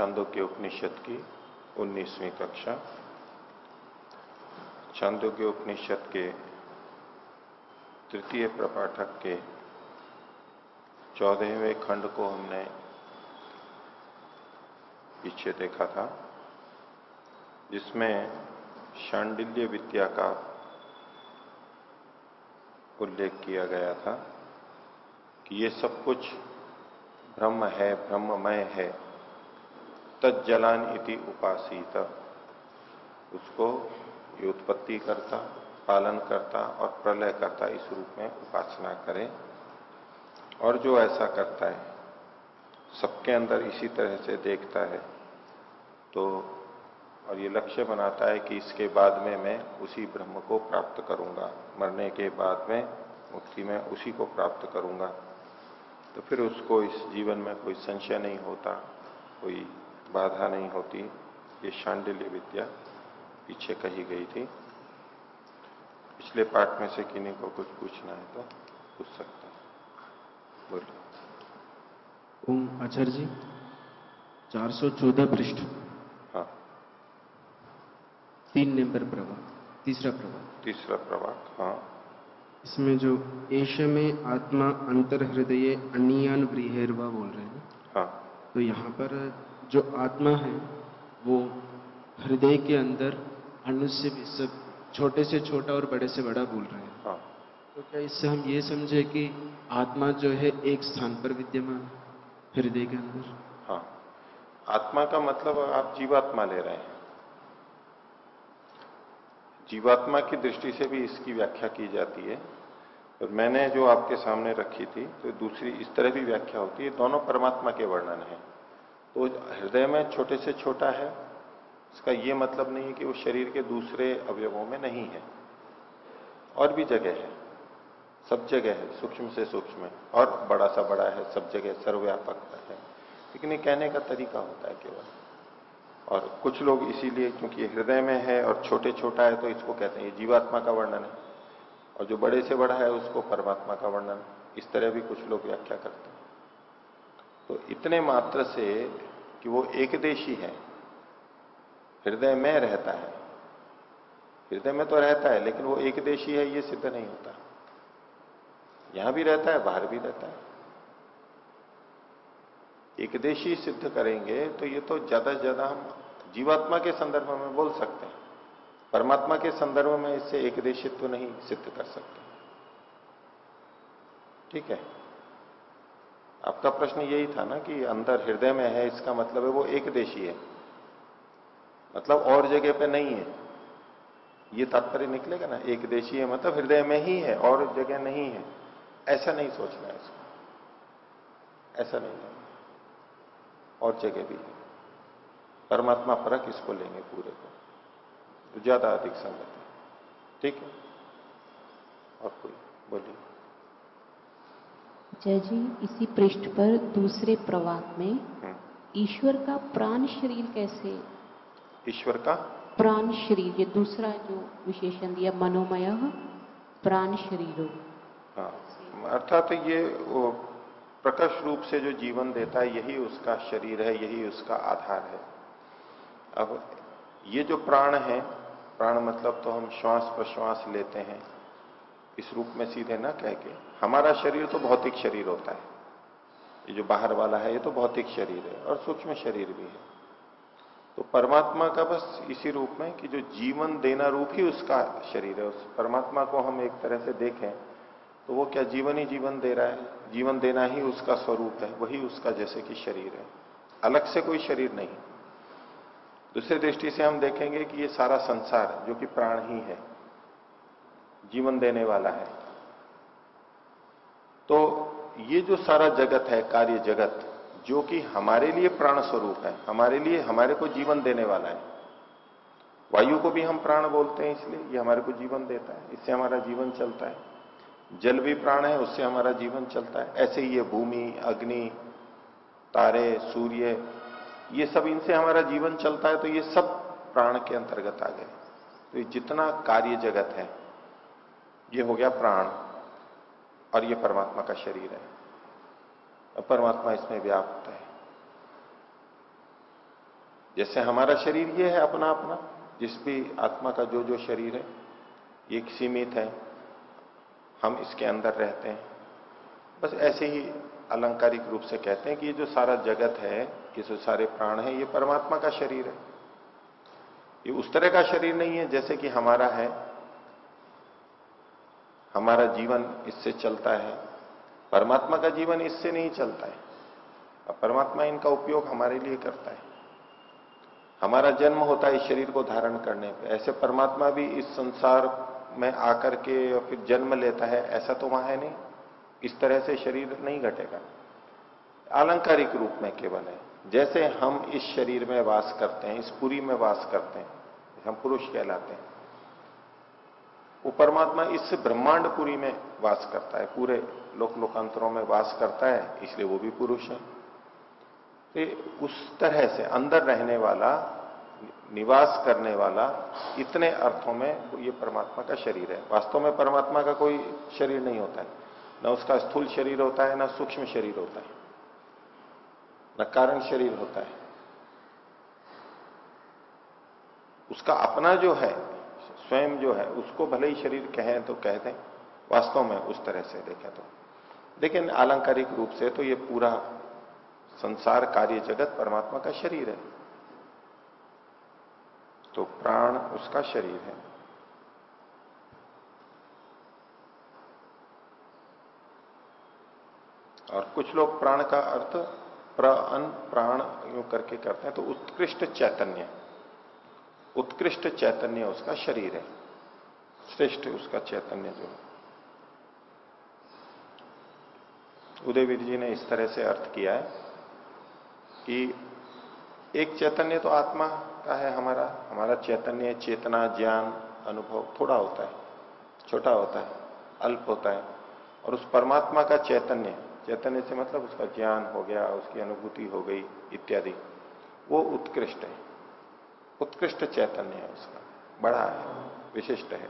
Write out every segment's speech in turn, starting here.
छांदोग्य उपनिषद की उन्नीसवीं कक्षा। छांदोग्य उपनिषद के तृतीय प्रपाठक के चौदहवें खंड को हमने पीछे देखा था, जिसमें शांडिल्य विद्या का उल्लेख किया गया था कि ये सब कुछ ब्रह्म है, ब्रह्ममय है। तज्जलान इति उपासित। उसको ये उत्पत्ति करता, पालन करता और प्रलय करता, इस रूप में उपासना करें। और जो ऐसा करता है, सबके अंदर इसी तरह से देखता है तो और ये लक्ष्य बनाता है कि इसके बाद में मैं उसी ब्रह्म को प्राप्त करूँगा, मरने के बाद में मुक्ति में उसी को प्राप्त करूँगा। तो फिर उसको इस जीवन में कोई संशय नहीं होता, कोई बाधा नहीं होती। ये शांडिल्य विद्या पीछे कही गई थी। पिछले पाठ में से किन्हीं को कुछ पूछना है तो पूछ सकते हैं। बोलो ओम आचार्य जी 414 पृष्ठ। हाँ। तीन नंबर प्रभाग तीसरा प्रभाग तीसरा प्रभाग हाँ। इसमें जो एश में आत्मा अंतर हृदय अनियान ब्रीहेरवा बोल रहे हैं हाँ। तो यहाँ पर जो आत्मा है वो हृदय के अंदर मनुष्य भी सब छोटे से छोटा और बड़े से बड़ा बोल रहे हैं। हाँ। तो क्या इससे हम ये समझे कि आत्मा जो है एक स्थान पर विद्यमान हृदय के अंदर? हाँ। आत्मा का मतलब आप जीवात्मा ले रहे हैं। जीवात्मा की दृष्टि से भी इसकी व्याख्या की जाती है। और मैंने जो आपके सामने रखी थी तो दूसरी इस तरह भी व्याख्या होती है दोनों परमात्मा के वर्णन है। तो हृदय में छोटे से छोटा है, इसका ये मतलब नहीं है कि वो शरीर के दूसरे अवयवों में नहीं है। और भी जगह है, सब जगह है, सूक्ष्म से सूक्ष्म है, और बड़ा सा बड़ा है, सब जगह सर्वव्यापक है। लेकिन ये कहने का तरीका होता है केवल। और कुछ लोग इसीलिए, क्योंकि हृदय में है और छोटे छोटा है तो इसको कहते हैं, ये जीवात्मा का वर्णन है। और जो बड़े से बड़ा है, उसको परमात्मा का वर्णन। इस तरह भी कुछ लोग व्याख्या करते हैं। तो इतने मात्र से कि वो एक देशी है। हृदय में रहता है। हृदय में तो रहता है, लेकिन वो एक देशी है, ये सिद्ध नहीं होता। यहाँ भी रहता है, बाहर भी रहता है। एक देशी सिद्ध करेंगे तो ये तो ज़्यादा से ज़्यादा हम जीवात्मा के संदर्भ में बोल सकते हैं। परमात्मा के संदर्भ में इससे एक देशित्व नहीं सिद्ध कर सकते। ठीक है? आपका प्रश्न यही था ना कि अंदर हृदय में है, इसका मतलब है वो एक देशी है। मतलब और जगह पे नहीं है। ये तात्पर्य निकलेगा ना, एक देशी है मतलब हृदय में ही है और जगह नहीं है। ऐसा नहीं सोचना है इसको ऐसा नहीं है। और जगह भी है परमात्मा फ़र्क इसको लेंगे पूरे को। तो ज़्यादा अधिक संगत है। ठीक है? और कोई? बोलिए। जय जी इसी पृष्ठ पर दूसरे प्रवाक में हम्म। ईश्वर का प्राण शरीर कैसे? ईश्वर का? प्राण शरीर ये दूसरा जो विशेषण दिया मनोमय प्राण शरीर। हाँ अर्थात ये वो प्रकर्ष रूप से जो जीवन देता है यही उसका शरीर है यही उसका आधार है। अब ये जो प्राण है प्राण मतलब तो हम श्वास प्रश्वास लेते हैं। इस रूप में सीधे ना कह के। हमारा शरीर तो भौतिक शरीर होता है। ये जो बाहर वाला है, ये तो भौतिक शरीर है और सूक्ष्म शरीर भी है। तो परमात्मा का बस इसी रूप में कि जो जीवन देना रूप ही उसका शरीर है। उस परमात्मा को हम एक तरह से देखें तो वो क्या जीवन ही जीवन दे रहा है? जीवन देना ही उसका स्वरूप है, वही उसका जैसे कि शरीर है। अलग से कोई शरीर नहीं। दूसरी दृष्टि से हम देखेंगे कि ये सारा संसार जो कि प्राण ही है। जीवन देने वाला है। तो ये जो सारा जगत है, कार्य जगत, जो कि हमारे लिए प्राण स्वरूप है, हमारे लिए, हमारे को जीवन देने वाला है। वायु को भी हम प्राण बोलते हैं इसलिए ये हमारे को जीवन देता है, इससे हमारा जीवन चलता है। जल भी प्राण है, उससे हमारा जीवन चलता है। ऐसे ही ये भूमि, अग्नि, तारे, सूर्य, ये सब इनसे हमारा जीवन चलता है तो ये सब प्राण के अंतर्गत आ गए। तो ये जितना कार्य जगत है ये हो गया प्राण और ये परमात्मा का शरीर है। परमात्मा इसमें व्याप्त है। जैसे हमारा शरीर ये है अपना अपना जिस भी आत्मा का जो जो शरीर है, ये सीमित है। हम इसके अंदर रहते हैं। बस ऐसे ही अलंकारिक रूप से कहते हैं कि ये जो सारा जगत है, ये जो सारे प्राण है, ये परमात्मा का शरीर है। ये उस तरह का शरीर नहीं है जैसे कि हमारा है हमारा जीवन इससे चलता है। परमात्मा का जीवन इससे नहीं चलता है। अब परमात्मा इनका उपयोग हमारे लिए करता है। हमारा जन्म होता है इस शरीर को धारण करने पे। ऐसे परमात्मा भी इस संसार में आकर के और फिर जन्म लेता है, ऐसा तो वहाँ है नहीं। इस तरह से शरीर नहीं घटेगा। आलंकारिक रूप में केवल है। जैसे हम इस शरीर में वास करते हैं, इस पुरी में वास करते हैं, हम पुरुष कहलाते हैं। वो परमात्मा इस ब्रह्मांडपुरी में वास करता है, पूरे लोक लोकांतरों में वास करता है, इसलिए वो भी पुरुष है। तो उस तरह से अंदर रहने वाला, निवास करने वाला, इतने अर्थों में ये परमात्मा का शरीर है। वास्तव में परमात्मा का कोई शरीर नहीं होता है। न उसका स्थूल शरीर होता है, ना सूक्ष्म शरीर होता है। न कारण शरीर होता है। उसका अपना जो है स्वयं जो है, उसको भले ही शरीर कहें तो कह दें, वास्तव में उस तरह से देखें तो। लेकिन आलंकारिक रूप से तो ये पूरा संसार कार्य जगत परमात्मा का शरीर है। तो प्राण उसका शरीर है। और कुछ लोग प्राण का अर्थ प्र अन प्राण यू करके करते हैं तो उत्कृष्ट चैतन्य। उत्कृष्ट चैतन्य उसका शरीर है। श्रेष्ठ उसका चैतन्य जो है। उदयवीर जी ने इस तरह से अर्थ किया है कि एक चैतन्य तो आत्मा का है हमारा हमारा चैतन्य, चेतना, ज्ञान, अनुभव थोड़ा होता है, छोटा होता है, अल्प होता है। और उस परमात्मा का चैतन्य चैतन्य से मतलब उसका ज्ञान हो गया, उसकी अनुभूति हो गई, इत्यादि, वो उत्कृष्ट है। उत्कृष्ट चैतन्य है उसका बड़ा है विशिष्ट है।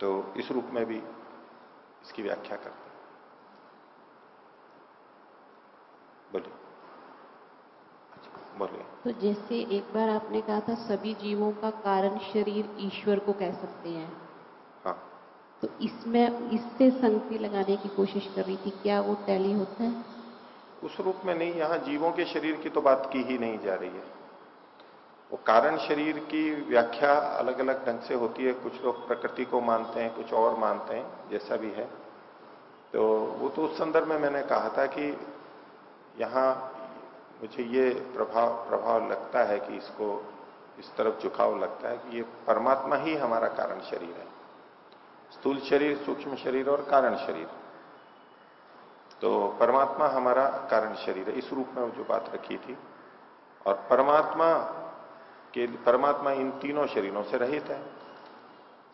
तो इस रूप में भी इसकी व्याख्या करते हैं। बोलिए। बोलिए। तो जैसे एक बार आपने कहा था सभी जीवों का कारण शरीर ईश्वर को कह सकते हैं। हाँ। तो इसमें इससे संगति लगाने की कोशिश कर रही थी क्या वो टैली होता है? उस रूप में नहीं यहाँ जीवों के शरीर की तो बात की ही नहीं जा रही है। वो कारण शरीर की व्याख्या अलग अलग ढंग से होती है। कुछ लोग प्रकृति को मानते हैं, कुछ और मानते हैं, जैसा भी है। तो वो तो उस संदर्भ में मैंने कहा था कि यहाँ मुझे ये प्रभाव प्रभाव लगता है कि इसको, इस तरफ़ झुकाव लगता है कि ये परमात्मा ही हमारा कारण शरीर है। स्थूल शरीर, सूक्ष्म शरीर और कारण शरीर। तो परमात्मा हमारा कारण शरीर है। इस रूप में जो बात रखी थी। और परमात्मा के परमात्मा इन तीनों शरीरों से रहित है।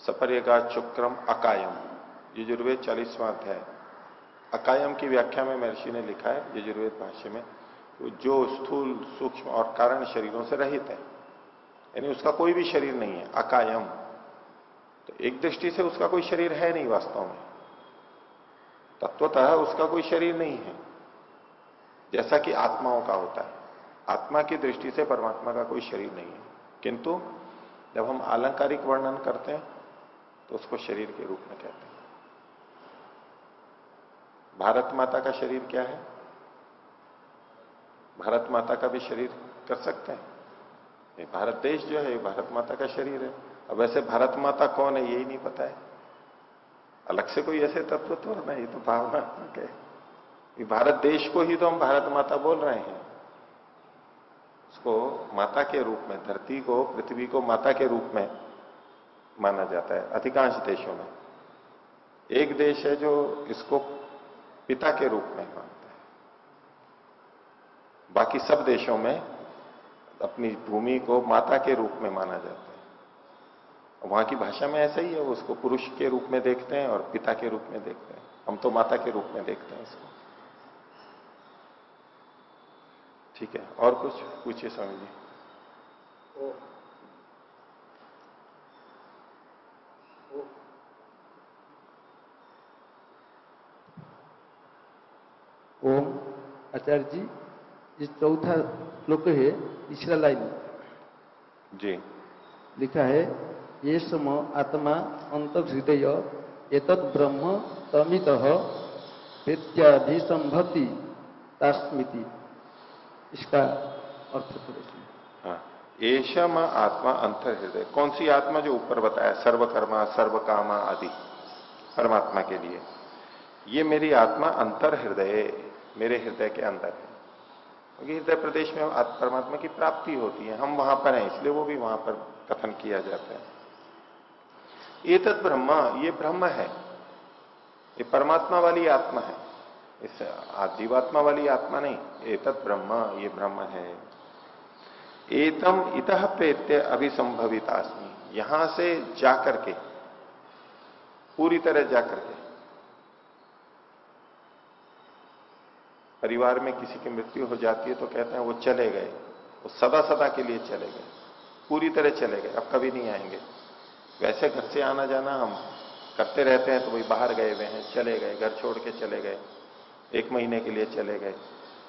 सपर्यगा चुक्रम अकायम। यजुर्वेद चालीसवां है अकायम की व्याख्या में महर्षि ने लिखा है, यजुर्वेद भाष्य में जो स्थूल, सूक्ष्म और कारण शरीरों से रहित है। यानी उसका कोई भी शरीर नहीं है, अकायम। तो एक दृष्टि से उसका कोई शरीर है नहीं वास्तव में। तत्वतः उसका कोई शरीर नहीं है। जैसा कि आत्माओं का होता है। आत्मा की दृष्टि से परमात्मा का कोई शरीर नहीं है। किंतु जब हम आलंकारिक वर्णन करते हैं तो उसको शरीर के रूप में कहते हैं। भारत माता का शरीर क्या है? भारत माता का भी शरीर कर सकते हैं। ये भारत देश जो है, ये भारत माता का शरीर है। अब वैसे भारत माता कौन है, यही नहीं पता है। अलग से कोई ऐसे तत्व तो नहीं तो भावना के भारत देश को ही तो हम भारत माता बोल रहे हैं। उसको माता के रूप में, धरती को, पृथ्वी को माता के रूप में माना जाता है, अधिकांश देशों में। एक देश है जो इसको पिता के रूप में मानता है। बाकी सब देशों में अपनी भूमि को माता के रूप में माना जाता है। वहाँ की भाषा में ऐसा ही है, वो उसको पुरुष के रूप में देखते हैं और पिता के रूप में देखते हैं। हम तो माता के रूप में देखते हैं इसको ठीक है और कुछ पूछिए स्वामी जी। ओम आचार्य जी ये चौथा श्लोक है तीसरा लाइन। जी। लिखा है ये सम आत्मा अंत हृदय एतद ब्रह्म तमित प्रत्याभिसंभति तास्मिति। इसका अर्थ हाँ आत्मा अंतर हृदय कौन सी आत्मा जो ऊपर बताया? सर्वकर्मा, सर्वकामा आदि। परमात्मा के लिए। ये मेरी आत्मा अंतर हृदय मेरे हृदय के अंदर है। क्योंकि हृदय प्रदेश में परमात्मा की प्राप्ति होती है। हम वहाँ पर हैं, इसलिए वो भी वहाँ पर कथन किया जाता है। ये तत् ब्रह्म, ये ब्रह्म है। ये परमात्मा वाली आत्मा है। इस आदिवात्मा वाली आत्मा नहीं ये तत् ब्रह्म, ये ब्रह्म है। एतम इतः प्रेत्य अभिसंभवित आसमी यहाँ से जाकर के, पूरी तरह जाकर के, परिवार में किसी की मृत्यु हो जाती है तो कहते हैं वो चले गए। वो सदा सदा के लिए चले गए। पूरी तरह चले गए। अब कभी नहीं आएँगे। वैसे घर से आना जाना हम करते रहते हैं तो वही बाहर गए हुए हैं, चले गए, घर छोड़ के चले गए। एक महीने के लिए चले गए।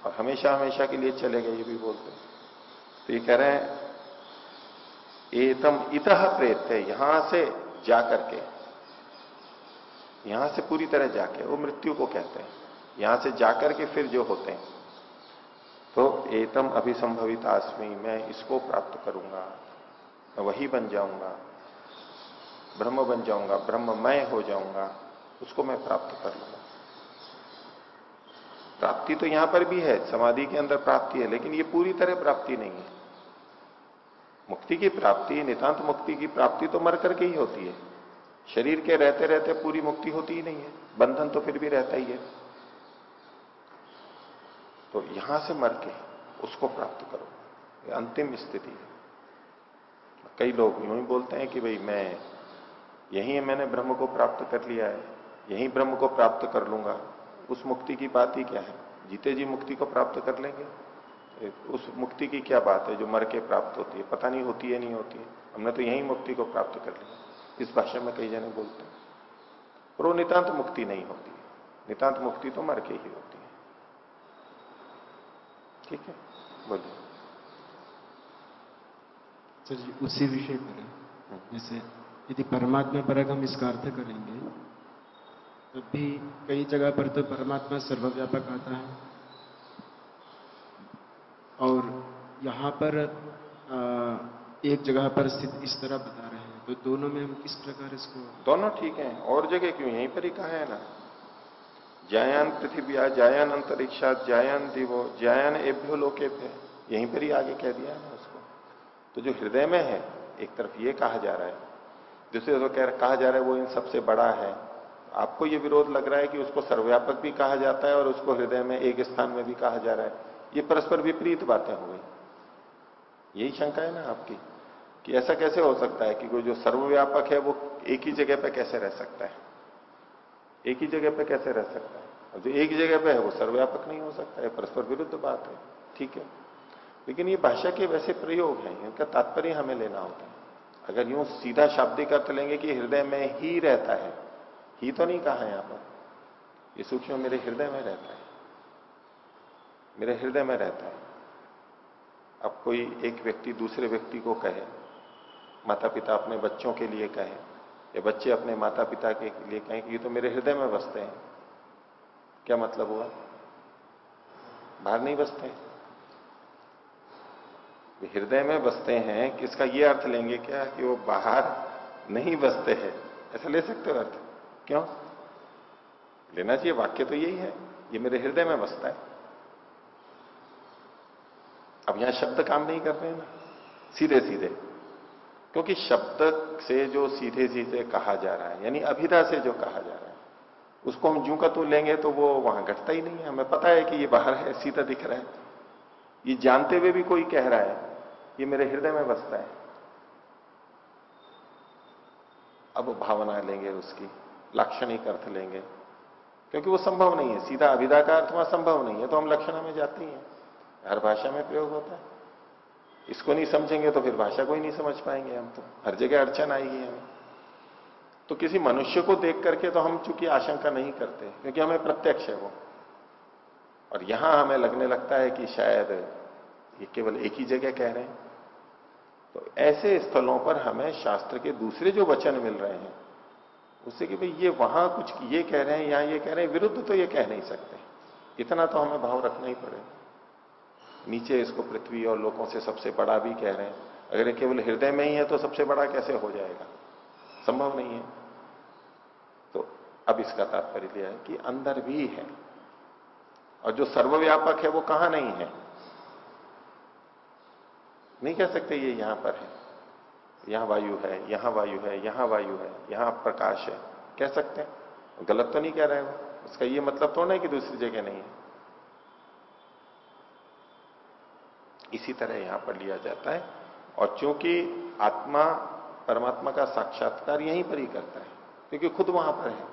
और हमेशा हमेशा के लिए चले गए, ये भी बोलते हैं। तो ये कह रहे हैं, एतम इतः प्रेत है यहाँ से जाकर के यहाँ से पूरी तरह जाके, वो मृत्यु को कहते हैं। यहाँ से जाकर के फिर जो होते हैं तो एतम अभिसंभवित आसमी, मैं इसको प्राप्त करूँगा, मैं वही बन जाऊँगा, ब्रह्म बन जाऊँगा, ब्रह्ममय हो जाऊँगा, उसको मैं प्राप्त कर लूँगा। प्राप्ति तो यहाँ पर भी है, समाधि के अंदर प्राप्ति है, लेकिन ये पूरी तरह प्राप्ति नहीं है। मुक्ति की प्राप्ति, नितांत मुक्ति की प्राप्ति तो मर करके ही होती है। शरीर के रहते रहते पूरी मुक्ति होती ही नहीं है, बंधन तो फिर भी रहता ही है। तो यहाँ से मर के उसको प्राप्त करो, ये अंतिम स्थिति है। कई लोग यूँ ही बोलते हैं कि भाई, मैं, यही मैंने ब्रह्म को प्राप्त कर लिया है, यही ब्रह्म को प्राप्त कर लूँगा। उस मुक्ति की बात ही क्या है? जीते जी मुक्ति को प्राप्त कर लेंगे। उस मुक्ति की क्या बात है जो मर के प्राप्त होती है? पता नहीं होती है नहीं होती है। हमने तो यही मुक्ति को प्राप्त कर लिया। इस भाषा में कई जने बोलते हैं। पर वो नितांत मुक्ति नहीं होती है। नितांत मुक्ति तो मर के ही होती है। ठीक है? बोलिए। सर जी उसी विषय पर जैसे यदि परमात्मा पर हम इसका अर्थ करेंगे तो भी कई जगह पर तो परमात्मा सर्वव्यापक आता है। और यहाँ पर आ, एक जगह पर स्थित इस तरह बता रहे हैं। तो दोनों में हम किस प्रकार इसको दोनों ठीक हैं और जगह क्यों? यहीं पर ही कहा है ना। जायान पृथ्वी जायान अंतरिक्षा जायान दिवो जायान एभ्यो लोकेभ्य। यहीं पर ही आगे कह दिया है ना उसको। तो जो हृदय में है एक तरफ़ ये कहा जा रहा है। दूसरी तरफ़ कह कहा जा रहा है वो इन सबसे बड़ा है। आपको ये विरोध लग रहा है कि उसको सर्वव्यापक भी कहा जाता है और उसको हृदय में एक स्थान में भी कहा जा रहा है। ये परस्पर विपरीत बातें हो गई। यही शंका है ना आपकी? कि ऐसा कैसे हो सकता है कि जो सर्वव्यापक है वो एक ही जगह पे कैसे रह सकता है? एक ही जगह पे कैसे रह सकता है? और जो एक जगह पे है वो सर्वव्यापक नहीं हो सकता है परस्पर विरुद्ध बात है। ठीक है। लेकिन ये भाषा के वैसे प्रयोग हैं, इनका तात्पर्य हमें लेना होता है। अगर यूँ सीधा शाब्दिक अर्थ लेंगे कि हृदय में ही रहता है ही तो नहीं कहा यहाँ पर। ये सूक्ष्म मेरे हृदय में रहता है। मेरे हृदय में रहता है। अब कोई एक व्यक्ति दूसरे व्यक्ति को कहे माता पिता अपने बच्चों के लिए कहे, या बच्चे अपने माता पिता के लिए कहें कि ये तो मेरे हृदय में बसते हैं। क्या मतलब हुआ? बाहर नहीं बसते। हृदय में बसते हैं, किसका ये अर्थ लेंगे क्या कि वो बाहर नहीं बसते हैं? ऐसा ले सकते हो अर्थ? क्यों? लेना चाहिए वाक्य तो यही है, ये मेरे हृदय में बसता है। अब यहाँ शब्द काम नहीं कर रहे हैं ना सीधे सीधे क्योंकि शब्द से जो सीधे सीधे कहा जा रहा है, यानी अभिधा से जो कहा जा रहा है, उसको हम जू का तू लेंगे तो वो वहाँ घटता ही नहीं है। हमें पता है कि ये बाहर है, सीधा दिख रहा है। ये जानते हुए भी कोई कह रहा है, ये मेरे हृदय में बसता है। अब भावना लेंगे उसकी। लाक्षणिक अर्थ लेंगे। क्योंकि वो संभव नहीं है। सीधा अभिधा का अर्थ वहाँ संभव नहीं है तो हम लक्षणा में जाते ही। हर भाषा में प्रयोग होता है। इसको नहीं समझेंगे तो फिर भाषा को ही नहीं समझ पाएँगे हम तो। हर जगह अड़चन आएगी हमें। तो किसी मनुष्य को देख करके तो हम चूँकि आशंका नहीं करते, क्योंकि हमें प्रत्यक्ष है वो। और यहाँ हमें लगने लगता है कि शायद ये केवल एक ही जगह कह रहे हैं। तो ऐसे स्थलों पर हमें शास्त्र के दूसरे जो वचन मिल रहे हैं उससे कि भाई ये वहाँ कुछ ये कह रहे हैं, यहाँ ये कह रहे हैं, विरुद्ध तो ये कह नहीं सकते। इतना तो हमें भाव रखना ही पड़ेगा। नीचे इसको पृथ्वी और लोगों से सबसे बड़ा भी कह रहे हैं। अगर केवल हृदय में ही है तो सबसे बड़ा कैसे हो जाएगा? संभव नहीं है। तो अब इसका तात्पर्य लिया है कि अंदर भी है। और जो सर्वव्यापक है वो कहाँ नहीं है? नहीं कह सकते ये यहाँ पर है। यहाँ वायु है, यहाँ वायु है, यहाँ वायु है, यहाँ प्रकाश है। कह सकते हैं? गलत तो नहीं कह रहे हो उसका ये मतलब तो नहीं कि दूसरी जगह नहीं है। इसी तरह यहाँ पर लिया जाता है। और चूँकि आत्मा, परमात्मा का साक्षात्कार यहीं पर ही करता है, क्योंकि खुद वहाँ पर है,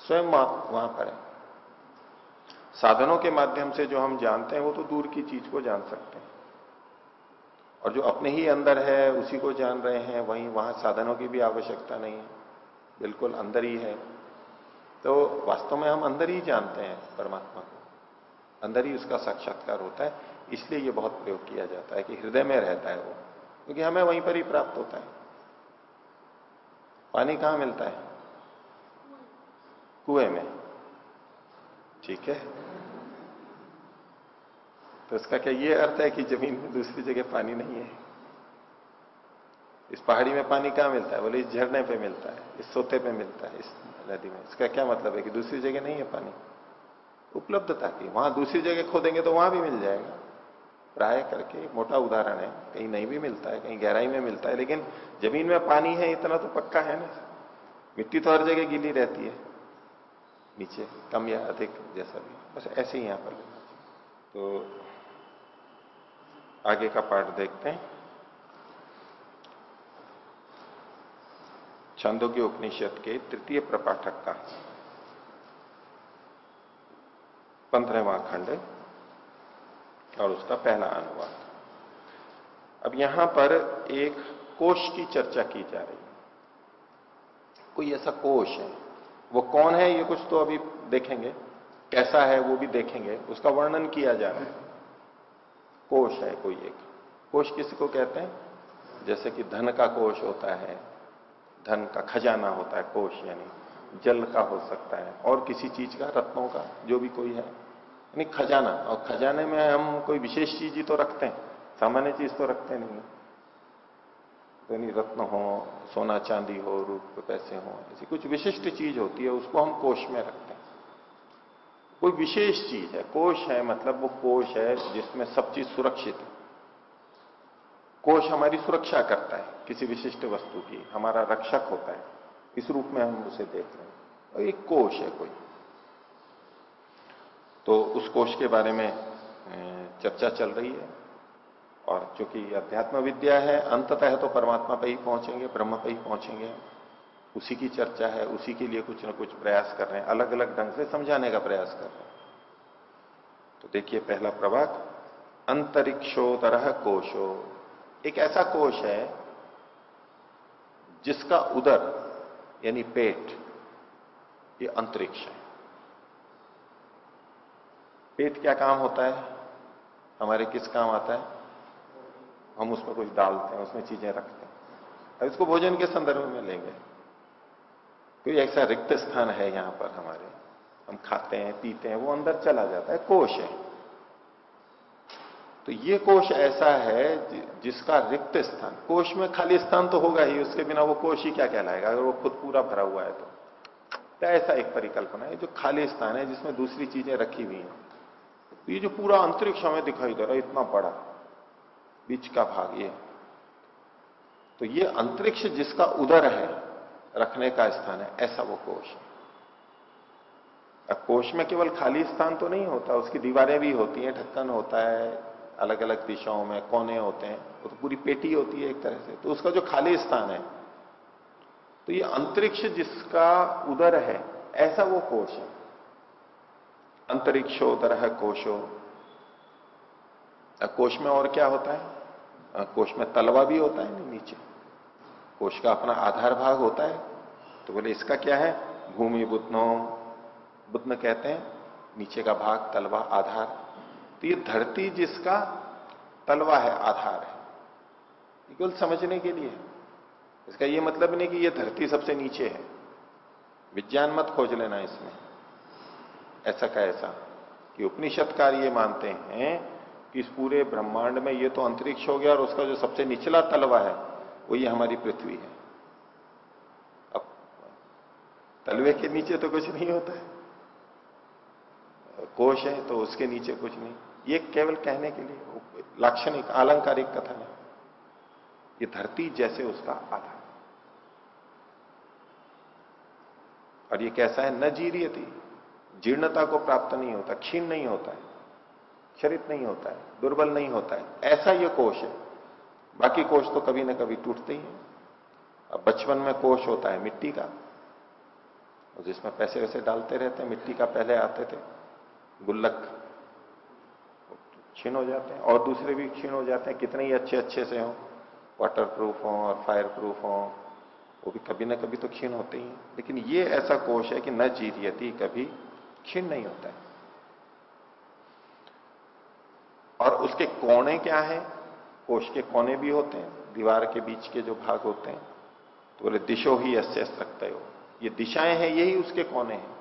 स्वयं वहाँ पर है। साधनों के माध्यम से जो हम जानते हैं, वो तो दूर की चीज़ को जान सकते हैं। और जो अपने ही अंदर है, उसी को जान रहे हैं, वहीं वहाँ साधनों की भी आवश्यकता नहीं है। बिल्कुल अंदर ही है। तो वास्तव में हम अंदर ही जानते हैं परमात्मा को। अंदर ही उसका साक्षात्कार होता है, इसलिए ये बहुत प्रयोग किया जाता है कि हृदय में रहता है वो, क्योंकि हमें वहीं पर ही प्राप्त होता है। पानी कहाँ मिलता है? कुएँ में। ठीक है? तो इसका क्या ये अर्थ है कि ज़मीन में दूसरी जगह पानी नहीं है? इस पहाड़ी में पानी कहाँ मिलता है? बोले, इस झरने पे मिलता है, इस सोते पे मिलता है, इस नदी में। इसका क्या मतलब है कि दूसरी जगह नहीं है पानी? उपलब्धता की। वहाँ दूसरी जगह खोदेंगे तो वहाँ भी मिल जाएगा। प्राय करके मोटा उदाहरण है। कहीं नहीं भी मिलता है, कहीं गहराई में मिलता है, लेकिन ज़मीन में पानी है, इतना तो पक्का है ना। मिट्टी तो हर जगह गीली रहती है। नीचे, कम या अधिक, जैसा भी। बस ऐसे ही यहाँ पर। तो आगे का पाठ देखते हैं। छंदों के उपनिषद के तृतीय प्रपाठक का पंद्रहवा खंड और उसका पहला अनुवाद। अब यहाँ पर एक कोष की चर्चा की जा रही है। कोई ऐसा कोष है? वो कौन है? ये कुछ तो अभी देखेंगे। कैसा है? वो भी देखेंगे। उसका वर्णन किया जा रहा है। कोष है कोई एक। कोष किसी को कहते हैं? जैसे कि धन का कोष होता है, धन का खजाना होता है, कोष यानी जल का हो सकता है, और किसी चीज़ का, रत्नों का, जो भी कोई है। यानी खजाना, और खजाने में हम कोई विशेष चीज़ ही तो रखते हैं, सामान्य चीज़ तो रखते नहीं तो नहीं रत्न हो, सोना चांदी हो, रूप, पैसे हो, ऐसी कुछ विशिष्ट चीज़ होती है, उसको हम कोष में रखते हैं। कोई विशेष चीज़ है कोश है मतलब वो कोश है जिसमें सब चीज़ सुरक्षित है। कोश हमारी सुरक्षा करता है किसी विशिष्ट वस्तु की, हमारा रक्षक होता है, इस रूप में हम उसे देख रहे हैं। और एक कोश है कोई। तो उस कोष के बारे में चर्चा चल रही है, और चूँकि अध्यात्म विद्या है, अंततः तो परमात्मा पे ही पहुँचेंगे, ब्रह्म पे ही पहुँचेंगे उसी की चर्चा है, उसी के लिए कुछ ना कुछ प्रयास कर रहे हैं अलग अलग ढंग से समझाने का प्रयास कर रहे हैं। तो देखिए पहला प्रभाग अंतरिक्षोतर कोशो। एक ऐसा कोश है जिसका उदर, यानी पेट, ये अंतरिक्ष है। पेट क्या काम होता है? हमारे किस काम आता है? हम उसमें कुछ डालते हैं, उसमें चीज़ें रखते हैं। अब इसको भोजन के संदर्भ में लेंगे। कोई ऐसा रिक्त स्थान है यहाँ पर हमारे। हम खाते हैं पीते हैं वो अंदर चला जाता है कोश है। तो ये कोश ऐसा है जिसका रिक्त स्थान कोश में खाली स्थान तो होगा ही उसके बिना वो कोश ही क्या कहलाएगा? अगर वो खुद पूरा भरा हुआ है तो, तो ऐसा एक परिकल्पना है जो खाली स्थान है जिसमें दूसरी चीज़ें रखी हुई हैं। तो ये जो पूरा अंतरिक्ष हमें दिखाई दे रहा है इतना बड़ा बीच का भाग ये। तो ये अंतरिक्ष जिसका उदर है रखने का स्थान है, ऐसा वो कोश है। कोष में केवल खाली स्थान तो नहीं होता, उसकी दीवारें भी होती हैं, ढक्कन होता है अलग अलग दिशाओं में कोने होते हैं, वो तो पूरी पेटी होती है एक तरह से। तो उसका जो खाली स्थान है तो ये अंतरिक्ष जिसका उदर है, ऐसा वो कोष है। अंतरिक्षोदर है कोशो कोष में और क्या होता है? कोष में तलवा भी होता है नीचे। कोष का अपना आधार भाग होता है। तो बोले, इसका क्या है? भूमि बुद्धनो। बुद्ध कहते हैं, नीचे का भाग तलवा आधार। तो ये धरती जिसका तलवा है, आधार है। केवल समझने के लिए। इसका यह मतलब नहीं कि यह धरती सबसे नीचे है। विज्ञान मत खोज लेना इसमें। ऐसा का ऐसा। कि उपनिषदकार ये मानते हैं कि इस पूरे ब्रह्मांड में ये तो अंतरिक्ष हो गया और उसका जो सबसे निचला तलवा है वो ये हमारी पृथ्वी है। अब तलवे के नीचे तो कुछ नहीं होता है। कोश है तो उसके नीचे कुछ नहीं। ये केवल कहने के लिए लाक्षणिक आलंकारिक कथन है। ये धरती जैसे उसका आधार और ये कैसा है? न जीरियती। जीर्णता को प्राप्त नहीं होता, क्षीण नहीं होता है। क्षरित नहीं होता है, दुर्बल नहीं होता है। ऐसा ये कोष है। बाकी कोष तो कभी ना कभी टूटते ही हैं। अब बचपन में कोष होता है मिट्टी का। और जिसमें पैसे वैसे डालते रहते हैं, मिट्टी का पहले आते थे। गुल्लक क्षीण हो जाते हैं। और दूसरे भी क्षीण हो जाते हैं, कितने ही अच्छे अच्छे से हों। वाटर प्रूफ हो और फायर प्रूफ हो, वो भी कभी ना कभी तो क्षीण होते ही। लेकिन ये ऐसा कोष है कि न जीरियती, कभी क्षीण नहीं होता है। और उसके कोणे क्या है? कोष के कोने भी होते हैं, दीवार के बीच के जो भाग होते हैं तो बोले दिशो ही अस्य हो ये दिशाएँ हैं, यही उसके कोने हैं।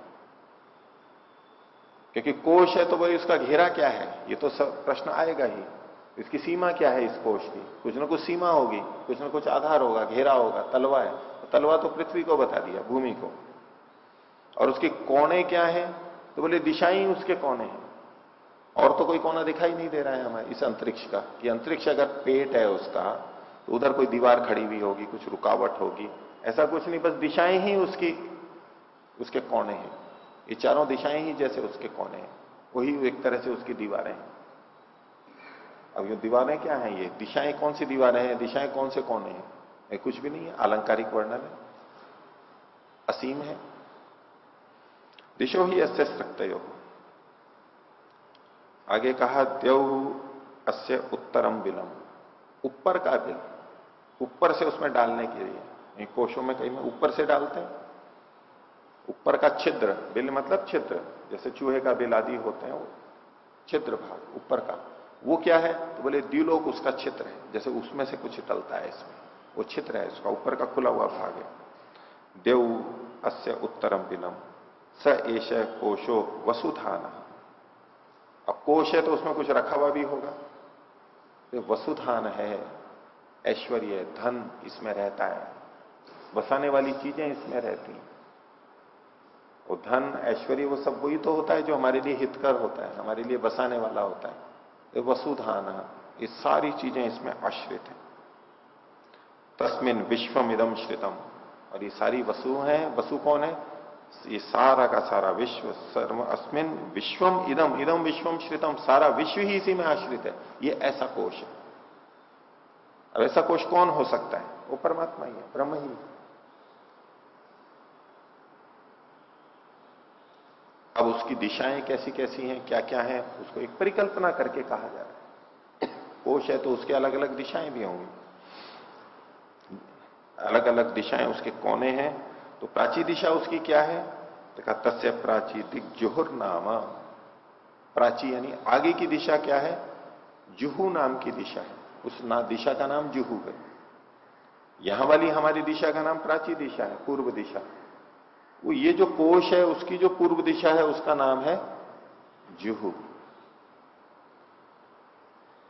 क्योंकि कोष है तो बोले उसका घेरा क्या है? ये तो सब प्रश्न आएगा ही। इसकी सीमा क्या है इस कोष की? कुछ ना कुछ सीमा होगी, कुछ ना कुछ आधार होगा, घेरा होगा, तलवा है। तलवा तो पृथ्वी को बता दिया, भूमि को। और उसके कोने क्या है? तो बोले दिशाएँ उसके कोने हैं। और तो कोई कोना दिखाई नहीं दे रहा है हमें इस अंतरिक्ष का, कि अंतरिक्ष अगर पेट है उसका तो उधर कोई दीवार खड़ी हुई होगी, कुछ रुकावट होगी। ऐसा कुछ नहीं, बस दिशाएँ ही उसकी, उसके कोने हैं। ये चारों दिशाएँ ही जैसे उसके कोने हैं। वही एक तरह से उसकी दीवारें हैं। अब ये दीवारें क्या हैं ये? दिशाएँ कौन सी दीवारें हैं? दिशाएँ कौन से कोने हैं? ये कुछ भी नहीं है, अलंकारिक वर्णन है। असीम है। दिशो ही अस्य हो आगे कहा, देव अस्य उत्तरम बिलम। ऊपर का बिल ऊपर से उसमें डालने के लिए। कोशों में कहीं में ऊपर से डालते हैं। ऊपर का छिद्र, बिल मतलब छिद्र, जैसे चूहे का बिल आदि होते हैं वो, छिद्र भाग, ऊपर का। वो क्या है? तो बोले द्व्यूलोक उसका छिद्र है। जैसे उसमें से कुछ टलता है इसमें। वो छिद्र है, उसका ऊपर का खुला हुआ भाग है। देव अस्य उत्तरम बिलम। स एश कोशो वसुधान। अब कोश है तो उसमें कुछ रखा हुआ भी होगा। तो वसुधान है, ऐश्वर्य, धन इसमें रहता है। बसाने वाली चीज़ें इसमें रहती हैं। वो धन, ऐश्वर्य, वो सब वही तो होता है जो हमारे लिए हितकर होता है, हमारे लिए बसाने वाला होता है। ये वसुधान, ये सारी चीज़ें इसमें आश्रित हैं। तस्मिन विश्वम इदम श्रितम। और ये सारी वसु हैं, वसु कौन है? ये सारा का सारा विश्व सर्व अस्मिन विश्वम इदम इदम विश्वम श्रितम, सारा विश्व ही इसी में आश्रित है। ये ऐसा कोष है। अब ऐसा कोष कौन हो सकता है? वो परमात्मा ही है, ब्रह्म ही है। अब उसकी दिशाएँ कैसी कैसी हैं क्या क्या है, उसको एक परिकल्पना करके कहा जा रहा है। कोश है तो उसके अलग अलग दिशाएँ भी होंगी। अलग अलग दिशाएँ उसके कोने हैं तो प्राची दिशा उसकी क्या है? देखा तस्य प्राची दिग्जुहुर नाम। प्राची यानी आगे की दिशा क्या है? जुहू नाम की दिशा है। उस ना दिशा का नाम जुहू है। यहाँ वाली हमारी दिशा का नाम प्राची दिशा है, पूर्व दिशा। वो ये जो कोश है, उसकी जो पूर्व दिशा है, उसका नाम है जुहू।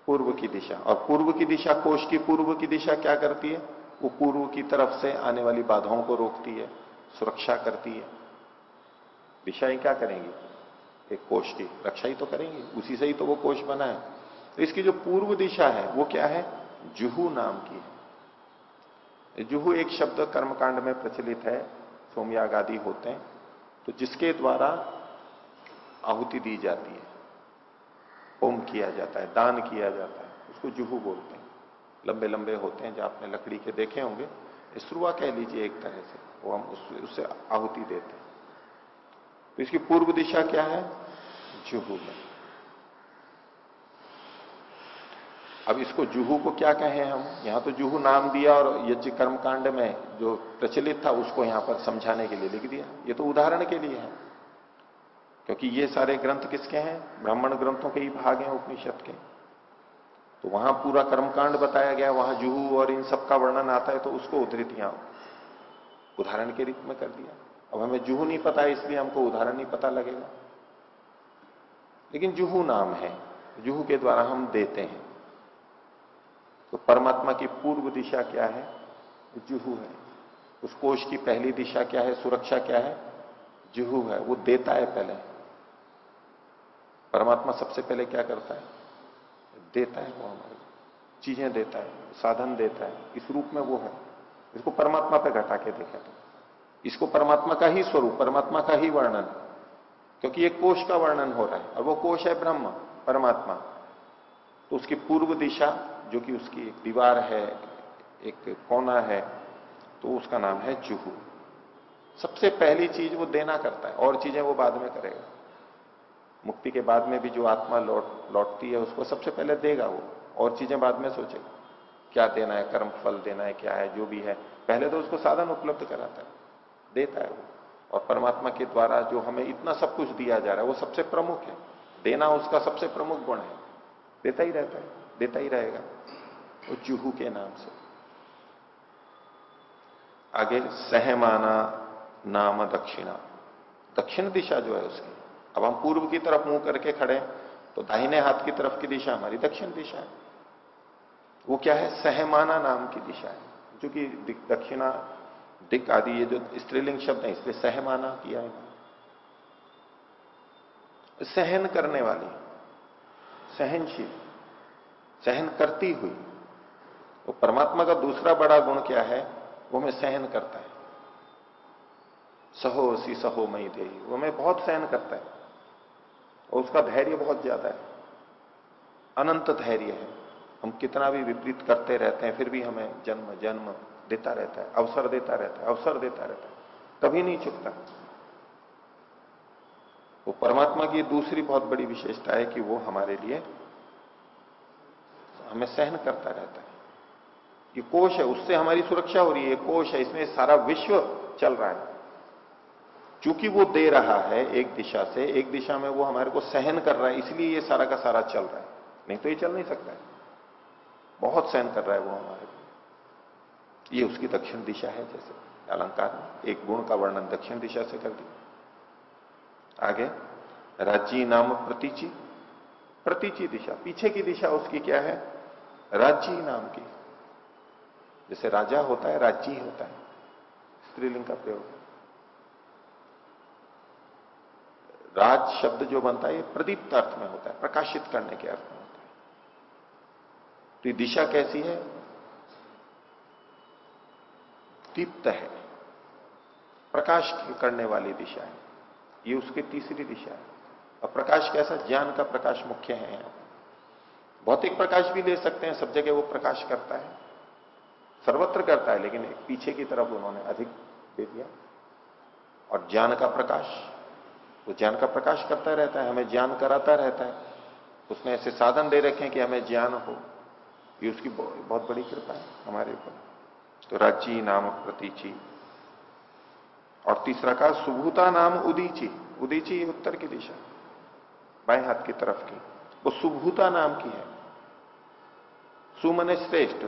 पूर्व की दिशा। और पूर्व की दिशा कोश की पूर्व की दिशा क्या करती है? वो पूर्व की तरफ़ से आने वाली बाधाओं को रोकती है, सुरक्षा करती है। दिशाएँ क्या करेंगी? एक कोष की रक्षा ही तो करेंगी, उसी से ही तो वो कोष बना है। तो इसकी जो पूर्व दिशा है, वो क्या है? जुहू नाम की है। जुहू एक शब्द कर्मकांड में प्रचलित है सोमयाग आदि होते हैं तो जिसके द्वारा आहुति दी जाती है होम किया जाता है, दान किया जाता है, उसको जुहू बोलते हैं। लंबे लंबे होते हैं जो आपने लकड़ी के देखे होंगे। स्रुआ कह लीजिए एक तरह से वो हम उस, उससे आहुति देते हैं। तो इसकी पूर्व दिशा क्या है? जुहू में। अब इसको जुहू को क्या कहें हम? यहाँ तो जुहू नाम दिया और यज्ञ कर्मकांड में जो प्रचलित था उसको यहाँ पर समझाने के लिए लिख दिया। ये तो उदाहरण के लिए है। क्योंकि ये सारे ग्रंथ किसके हैं? ब्राह्मण ग्रंथों के ही भाग हैं उपनिषद के। तो वहाँ पूरा कर्मकांड बताया गया, वहाँ जुहू और इन सब का वर्णन आता है तो उसको उद्धृत यहाँ उदाहरण के रूप में कर दिया। अब हमें जुहू नहीं पता है इसलिए हमको उदाहरण नहीं पता लगेगा। लेकिन जुहू नाम है, जुहू के द्वारा हम देते हैं। तो परमात्मा की पूर्व दिशा क्या है? जुहू है। उस कोष की पहली दिशा क्या है? सुरक्षा क्या है? जुहू है। वो देता है पहले। परमात्मा सबसे पहले क्या करता है? देता है वो हमारे चीज़ें देता है, साधन देता है। इस रूप में वो है। इसको परमात्मा पे घटा के देखे तो। इसको परमात्मा का ही स्वरूप, परमात्मा का ही वर्णन। क्योंकि एक कोष का वर्णन हो रहा है। और वो कोष है ब्रह्म, परमात्मा। तो उसकी पूर्व दिशा, जो कि उसकी एक दीवार है, एक कोना है तो उसका नाम है जुहू। सबसे पहली चीज़ वो देना करता है। और चीज़ें वो बाद में करेगा। मुक्ति के बाद में भी जो आत्मा लौट, लौटती है, उसको सबसे पहले देगा वो। और चीज़ें बाद में सोचेगा क्या देना है, कर्म, फल देना है, क्या है, जो भी है। पहले तो उसको साधन उपलब्ध कराता है। देता है वो। और परमात्मा के द्वारा जो हमें इतना सब कुछ दिया जा रहा है, वो सबसे प्रमुख है। देना उसका सबसे प्रमुख गुण है। देता ही रहता है। देता ही रहेगा। वो जुहू के नाम से। आगे, सहमाना नाम दक्षिणा। दक्षिण दिशा जो है उसकी। अब हम पूर्व की तरफ़ मुँह करके खड़े तो दाहिने हाथ की तरफ़ की दिशा हमारी दक्षिण दिशा है। वो क्या है? सहमाना नाम की दिशा है। जो कि दक्षिणा, दिक आदि, ये जो स्त्रीलिंग शब्द है, इसलिए सहमाना किया है। सहन करने वाली, सहनशील, सहन करती हुई, वो परमात्मा का दूसरा बड़ा गुण क्या है? वो हमें सहन करता है। सहो सी सहो मई दे वो हमें बहुत सहन करता है। और उसका धैर्य बहुत ज़्यादा है। अनंत धैर्य है। हम कितना भी विपरीत करते रहते हैं, फिर भी हमें जन्म जन्म देता रहता है, अवसर देता रहता है, अवसर देता रहता है। कभी नहीं चुकता वो परमात्मा की दूसरी बहुत बड़ी विशेषता है कि वो हमारे लिए हमें सहन करता रहता है। ये कोष है, उससे हमारी सुरक्षा हो रही है कोष है, इसमें सारा विश्व चल रहा है। चूँकि वो दे रहा है एक दिशा से, एक दिशा में वो हमारे को सहन कर रहा है, इसलिए ये सारा का सारा चल रहा है। नहीं तो ये चल नहीं सकता है। बहुत सहन कर रहा है वो हमारे को। ये उसकी दक्षिण दिशा है, जैसे अलंकार एक गुण का वर्णन दक्षिण दिशा से कर दिया। आगे, राज्य नाम प्रतीचि। प्रतीचि दिशा, पीछे की दिशा उसकी क्या है? राज्य नाम की। जैसे राजा होता है, राज्य होता है। स्त्रीलिंग का प्रयोग। राज शब्द जो बनता है, ये प्रदीप्त अर्थ में होता है, प्रकाशित करने के अर्थ में होता है। तो ये दिशा कैसी है? दीप्त है। प्रकाश करने वाली दिशा है। ये उसकी तीसरी दिशा है। और प्रकाश कैसा? ज्ञान का प्रकाश मुख्य है यहाँ। भौतिक प्रकाश भी ले सकते हैं, सब जगह वो प्रकाश करता है। सर्वत्र करता है, लेकिन एक पीछे की तरफ़ उन्होंने अधिक दे दिया। और ज्ञान का प्रकाश वो ज्ञान का प्रकाश करता रहता है, हमें ज्ञान कराता रहता है। उसने ऐसे साधन दे रखे कि हमें ज्ञान हो। ये उसकी बहुत बड़ी कृपा है हमारे ऊपर। तो राज्य नाम प्रतीचि। और तीसरा का सुभूता नाम उदीची। उदीची उत्तर की दिशा। बाएँ हाथ की तरफ़ की। वो सुभूता नाम की है। सुमन श्रेष्ठ।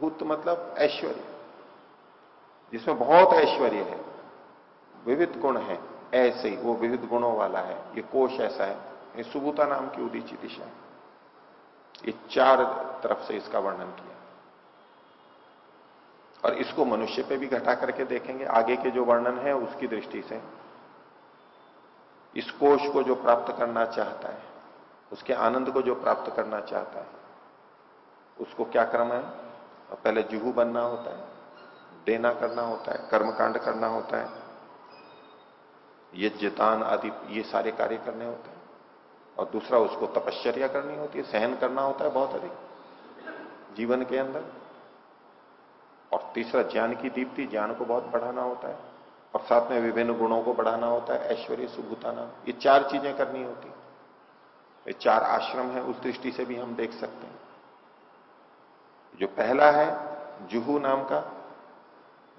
भूत मतलब ऐश्वर्य। जिसमें बहुत ऐश्वर्य है। विविध गुण है। ऐसे ही, वो विविध गुणों वाला है, ये कोष ऐसा है, ये सुभूता नाम की उदीची दिशा है। ये चार तरफ़ से इसका वर्णन किया। और इसको मनुष्य पे भी घटा करके देखेंगे, आगे के जो वर्णन है उसकी दृष्टि से। इस कोष को जो प्राप्त करना चाहता है, उसके आनंद को जो प्राप्त करना चाहता है, उसको क्या क्रम है? पहले जुहू बनना होता है, देना करना होता है, कर्मकांड करना होता है यज्ञदान आदि, ये सारे कार्य करने होते हैं। और दूसरा, उसको तपश्चर्या करनी होती है, सहन करना होता है बहुत अधिक, जीवन के अंदर। और तीसरा, ज्ञान की दीप्ति, ज्ञान को बहुत बढ़ाना होता है। और साथ में विभिन्न गुणों को बढ़ाना होता है, ऐश्वर्य, सुभूताना, ये चार चीज़ें करनी होती ये चार आश्रम है, उस दृष्टि से भी हम देख सकते हैं। जो पहला है, जुहू नाम का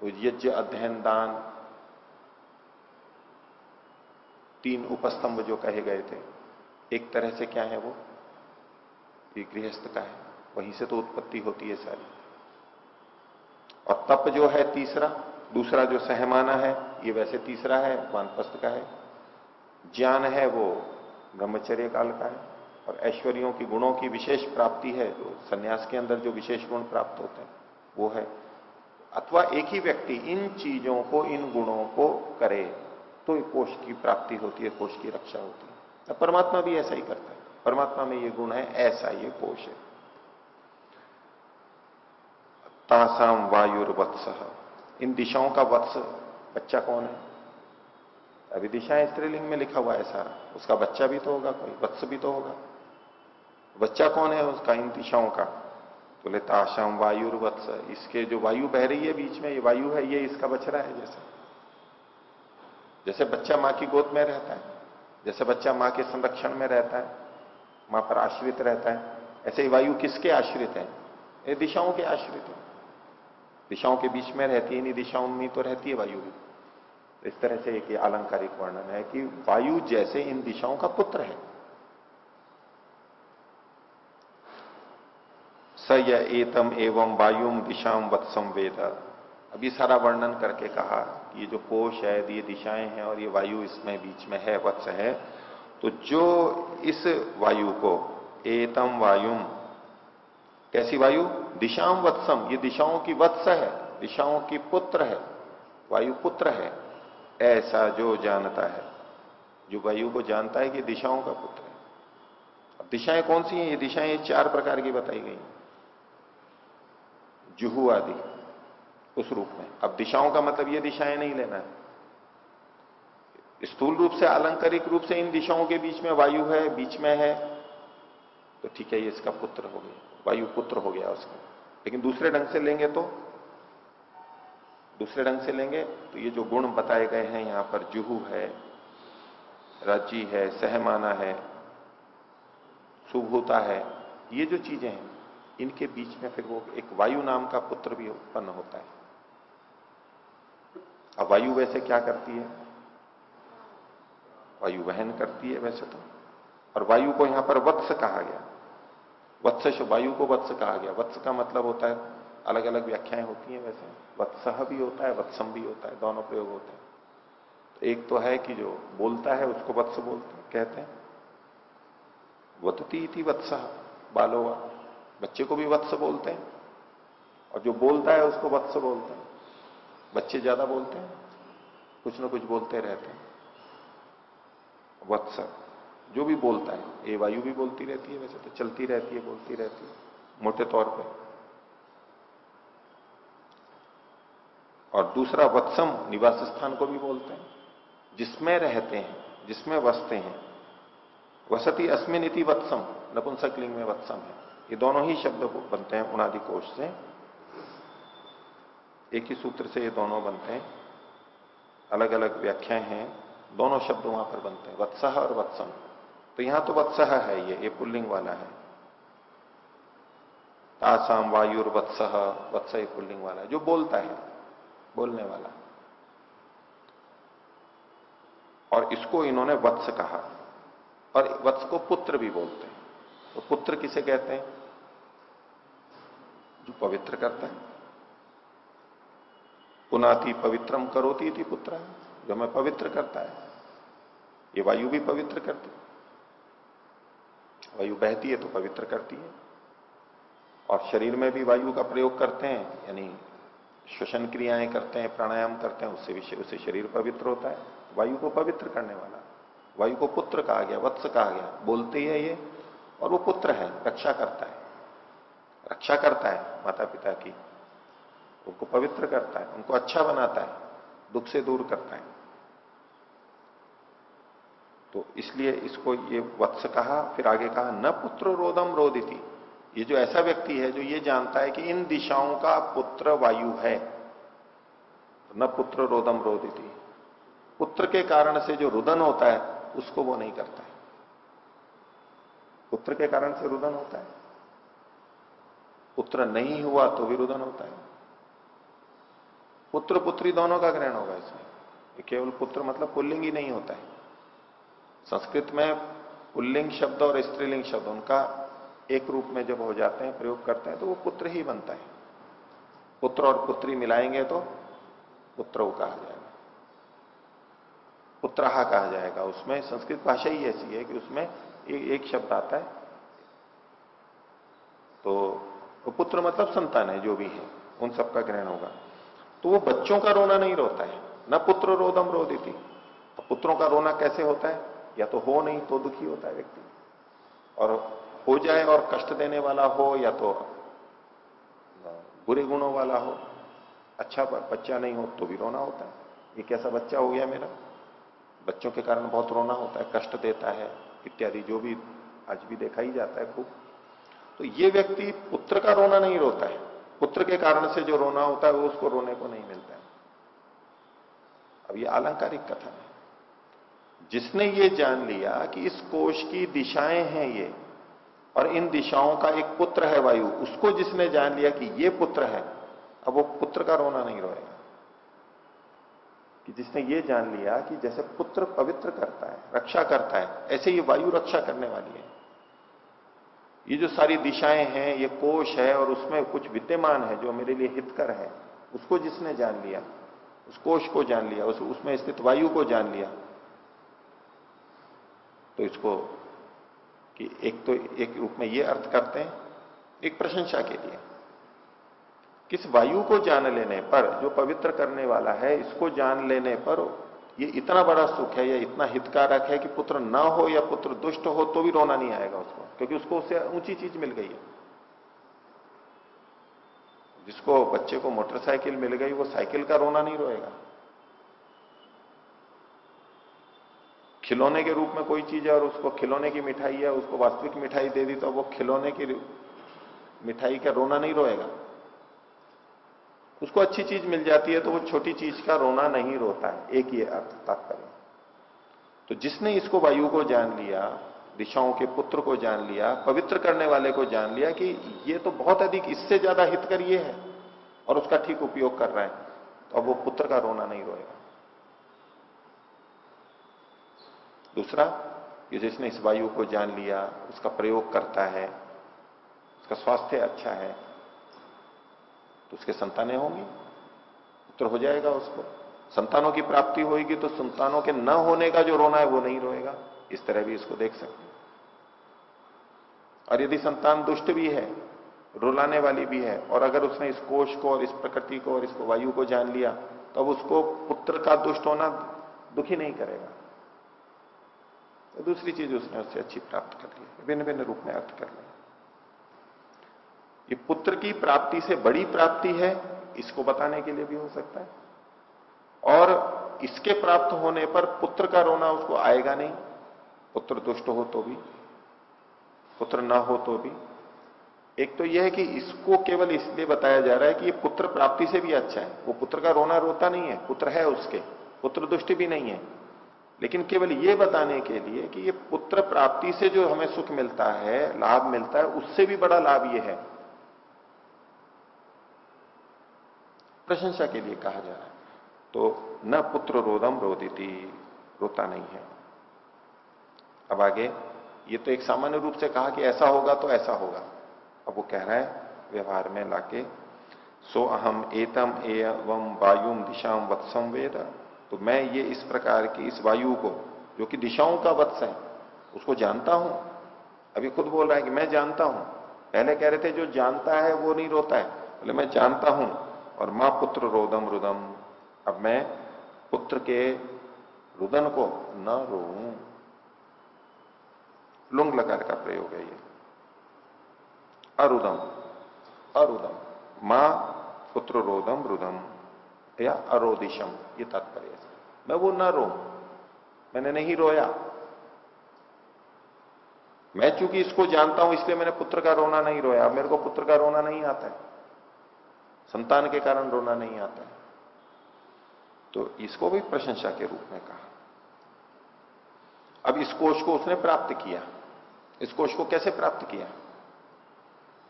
यज्ञ, अध्ययन, दान तीन उपस्तंभ जो कहे गए थे, एक तरह से क्या है वो? ये गृहस्थ का है, वहीं से तो उत्पत्ति होती है सारी। और तप जो है तीसरा, दूसरा जो सहमाना है, ये वैसे तीसरा है वानपस्त का है। ज्ञान है वो ब्रह्मचर्य काल का है, और ऐश्वर्यों की गुणों की विशेष प्राप्ति है, जो सन्यास के अंदर जो विशेष गुण प्राप्त होते हैं, वो है। अथवा एक ही व्यक्ति इन चीज़ों को, इन गुणों को करे। तो कोष की प्राप्ति होती है, कोष की रक्षा होती है। परमात्मा भी ऐसा ही करता है। परमात्मा में ये गुण है, ऐसा ये कोष है। तासाम वायुर्वत्स। इन दिशाओं का वत्स बच्चा कौन है? अभी दिशाएँ स्त्रीलिंग में लिखा हुआ है सारा। उसका बच्चा भी तो होगा, कोई वत्स भी तो होगा। बच्चा कौन है उसका इन दिशाओं का? तो ताशाम वायुर्वत्स। इसके जो वायु बह रही है बीच में, ये वायु है, ये इसका बछड़ा है जैसे। जैसे बच्चा माँ की गोद में रहता है, जैसे बच्चा माँ के संरक्षण में रहता है, माँ पर आश्रित रहता है। ऐसे ही वायु किसके आश्रित है? ये दिशाओं के आश्रित है। दिशाओं के बीच में रहती है, इन्हीं दिशाओं में तो रहती है वायु भी। इस तरह से एक आलंकारिक वर्णन है कि वायु जैसे इन दिशाओं का पुत्र है। स एतम एवं वायुम दिशाम वत्सम वेद अभी सारा वर्णन करके कहा ये जो कोश है, ये दिशाएँ हैं और ये वायु इसमें बीच में है, वत्स है। तो जो इस वायु को, एतम वायुम, कैसी वायु? दिशाम वत्सम, ये दिशाओं की वत्स है, दिशाओं की पुत्र है, वायु पुत्र है, ऐसा जो जानता है। जो वायु को जानता है कि दिशाओं का पुत्र है। अब दिशाएँ कौन सी हैं? ये दिशाएँ चार प्रकार की बताई गई जुहू आदि। उस रूप में। अब दिशाओं का मतलब ये दिशाएँ नहीं लेना है। स्थूल रूप से आलंकारिक रूप से इन दिशाओं के बीच में वायु है, बीच में है तो ठीक है, ये इसका पुत्र हो गया। वायु पुत्र हो गया उसका। लेकिन दूसरे ढंग से लेंगे तो? दूसरे ढंग से लेंगे तो ये जो गुण बताए गए हैं, यहाँ पर जुहू है राज़ी है, सहमाना है, सुभूता है, ये जो चीज़ें हैं, इनके बीच में फिर वो एक वायु नाम का पुत्र भी उत्पन्न होता है। अब वायु वैसे क्या करती है? वायु वहन करती है वैसे तो। और वायु को यहाँ पर वत्स कहा गया। वत्स वायु को वत्स कहा गया। वत्स का मतलब होता है अलग अलग व्याख्याएँ होती हैं वैसे। वत्सह भी होता है, वत्सम भी होता है, दोनों प्रयोग होते हैं। तो एक तो है कि जो बोलता है, उसको वत्स बोलते हैं, कहते हैं। वतती थी वत्सह बालोवा बच्चे को भी वत्स बोलते हैं। और जो बोलता है, उसको वत्स बोलते हैं। बच्चे ज़्यादा बोलते हैं, कुछ ना कुछ बोलते रहते हैं। वत्स जो भी बोलता है, ए वायु भी बोलती रहती है, वैसे तो चलती रहती है, बोलती रहती है, मोटे तौर पे। और दूसरा, वत्सम निवास स्थान को भी बोलते हैं। जिसमें रहते हैं, जिसमें वसते हैं, वसती अस्मिन इति वत्सम, नपुंसकलिंग में वत्सम है। ये दोनों ही शब्द बनते हैं उनादि कोष से। एक ही सूत्र से ये दोनों बनते हैं। अलग अलग व्याख्याएँ हैं। दोनों शब्द वहाँ पर बनते हैं। वत्सह और वत्सम। तो यहाँ तो वत्सह है ये ये पुल्लिंग वाला है। तासाम वायुर वत्सह वत्स पुल्लिंग वाला है। जो बोलता है, बोलने वाला। और इसको इन्होंने वत्स कहा। और वत्स को पुत्र भी बोलते हैं। तो पुत्र किसे कहते हैं? जो पवित्र करता है। पुनाति पवित्रम करोती थी पुत्र। जो हमें पवित्र करता है। ये वायु भी पवित्र करती वायु बहती है तो पवित्र करती है। और शरीर में भी वायु का प्रयोग करते हैं, यानी श्वसन क्रियाएँ करते हैं, प्राणायाम करते हैं, उससे उससे शरीर पवित्र होता है। वायु को पवित्र करने वाला। वायु को पुत्र कहा गया, वत्स कहा गया। बोलते ही है ये, और वो पुत्र है, रक्षा करता है। रक्षा करता है माता पिता की। उनको पवित्र करता है, उनको अच्छा बनाता है, दुख से दूर करता है। तो इसलिए इसको ये वत्स कहा, फिर आगे कहा, न पुत्र रोदम रोदिति। ये जो ऐसा व्यक्ति है जो ये जानता है कि इन दिशाओं का पुत्र वायु है न पुत्र रोदम रोदिति। पुत्र के कारण से जो रुदन होता है, उसको वो नहीं करता है। पुत्र के कारण से रुदन होता है। पुत्र नहीं हुआ तो भी रुदन होता है। पुत्र पुत्री दोनों का ग्रहण होगा इसमें। केवल पुत्र मतलब पुल्लिंग ही नहीं होता है। संस्कृत में पुल्लिंग शब्द और स्त्रीलिंग शब्द, उनका एक रूप में जब हो जाते हैं, प्रयोग करते हैं तो वो पुत्र ही बनता है। पुत्र और पुत्री मिलाएँगे तो पुत्र कहा जाएगा। पुत्रहा कहा जाएगा। उसमें संस्कृत भाषा ही ऐसी है कि उसमें एक शब्द आता है। तो पुत्र मतलब संतान है, जो भी है, उन सबका ग्रहण होगा। तो वो बच्चों का रोना नहीं रोता है। न पुत्र रोदम रो देती तो पुत्रों का रोना कैसे होता है? या तो हो नहीं तो दुखी होता है व्यक्ति। और हो जाए और कष्ट देने वाला हो या तो बुरे गुणों वाला हो अच्छा बच्चा नहीं हो तो भी रोना होता है। ये कैसा बच्चा हो गया मेरा? बच्चों के कारण बहुत रोना होता है, कष्ट देता है, इत्यादि जो भी आज भी देखा ही जाता है खूब। तो ये व्यक्ति पुत्र का रोना नहीं रोता है। पुत्र के कारण से जो रोना होता है, वो उसको रोने को नहीं मिलता है। अब ये आलंकारिक कथन है। जिसने ये जान लिया कि इस कोष की दिशाएँ हैं ये, और इन दिशाओं का एक पुत्र है वायु, उसको जिसने जान लिया कि ये पुत्र है, अब वो पुत्र का रोना नहीं रोएगा। कि जिसने ये जान लिया कि जैसे पुत्र पवित्र करता है, रक्षा करता है, ऐसे ये वायु रक्षा करने वाली है। ये जो सारी दिशाएँ हैं ये कोष है और उसमें कुछ विद्यमान है जो मेरे लिए हितकर है उसको जिसने जान लिया उस कोष को जान लिया उस, उसमें स्थित वायु को जान लिया। तो इसको कि एक तो एक रूप में ये अर्थ करते हैं एक प्रशंसा के लिए। किस वायु को जान लेने पर जो पवित्र करने वाला है इसको जान लेने पर ये इतना बड़ा सुख है या इतना हितकारक है कि पुत्र ना हो या पुत्र दुष्ट हो तो भी रोना नहीं आएगा उसको। क्योंकि उसको उससे ऊँची चीज़ मिल गई है। जिसको बच्चे को मोटरसाइकिल मिल गई, वो साइकिल का रोना नहीं रोएगा। खिलौने के रूप में कोई चीज़ है और उसको खिलौने की मिठाई है, उसको वास्तविक मिठाई दे दी तो वो खिलौने की मिठाई का रोना नहीं रोएगा। उसको अच्छी चीज़ मिल जाती है तो वो छोटी चीज़ का रोना नहीं रोता है। एक ही अर्थ तात्पर्य। तो जिसने इसको वायु को जान लिया दिशाओं के पुत्र को जान लिया, पवित्र करने वाले को जान लिया कि ये तो बहुत अधिक इससे ज़्यादा हितकर ये है और उसका ठीक उपयोग कर रहा है। तो अब वो पुत्र का रोना नहीं रोएगा। दूसरा, कि जिसने इस वायु को जान लिया, उसका प्रयोग करता है, उसका स्वास्थ्य अच्छा है तो उसके संतानें होंगी, पुत्र हो जाएगा उसको। संतानों की प्राप्ति होगी तो संतानों के न होने का जो रोना है वो नहीं रोएगा। इस तरह भी इसको देख सकते और यदि संतान दुष्ट भी है, रुलाने वाली भी है, और अगर उसने इस कोष को और इस प्रकृति को और इसको वायु को जान लिया तो अब उसको पुत्र का दुष्ट होना दुखी नहीं करेगा। तो दूसरी चीज़ उसने उससे अच्छी प्राप्त कर ली भिन्न भिन्न रूप में अर्थ कर लिया। ये पुत्र की प्राप्ति से बड़ी प्राप्ति है, इसको बताने के लिए भी हो सकता है। और इसके प्राप्त होने पर पुत्र का रोना उसको आएगा नहीं, पुत्र दुष्ट हो तो भी। पुत्र ना हो तो भी। एक तो यह है कि इसको केवल इसलिए बताया जा रहा है कि ये पुत्र प्राप्ति से भी अच्छा है। वो पुत्र का रोना रोता नहीं है, पुत्र है उसके। पुत्र दुष्ट भी नहीं है। लेकिन केवल ये बताने के लिए कि ये पुत्र प्राप्ति से जो हमें सुख मिलता है, लाभ मिलता है, उससे भी बड़ा लाभ ये है। प्रशंसा के लिए कहा जा रहा है। तो न पुत्र रोदम रोदिति, रोता नहीं है। अब आगे ये तो एक सामान्य रूप से कहा कि ऐसा होगा तो ऐसा होगा। अब वो कह रहा है, व्यवहार में लाके, सो अहम एतम एवं वायुम दिशाम वत्सम वेद। तो मैं ये इस प्रकार की इस वायु को, जो कि दिशाओं का वत्स है, उसको जानता हूँ। अभी खुद बोल रहा है कि मैं जानता हूँ। पहले कह रहे थे, जो जानता है, वो नहीं रोता है। बोले, मैं जानता हूँ। और माँ पुत्र रोदम रुदम। अब मैं पुत्र के रुदन को न रो लुंग लकार का प्रयोग है ये। अरुदम अरुदम, माँ पुत्र रोदम रुदम, या अरोदिशम, ये तात्पर्य मैं वो न रो मैंने नहीं रोया। मैं चूँकि इसको जानता हूँ, इसलिए मैंने पुत्र का रोना नहीं रोया। मेरे को पुत्र का रोना नहीं आता है। संतान के कारण रोना नहीं आता है। तो इसको भी प्रशंसा के रूप में कहा। अब इस कोष को उसने प्राप्त किया। इस कोष को कैसे प्राप्त किया?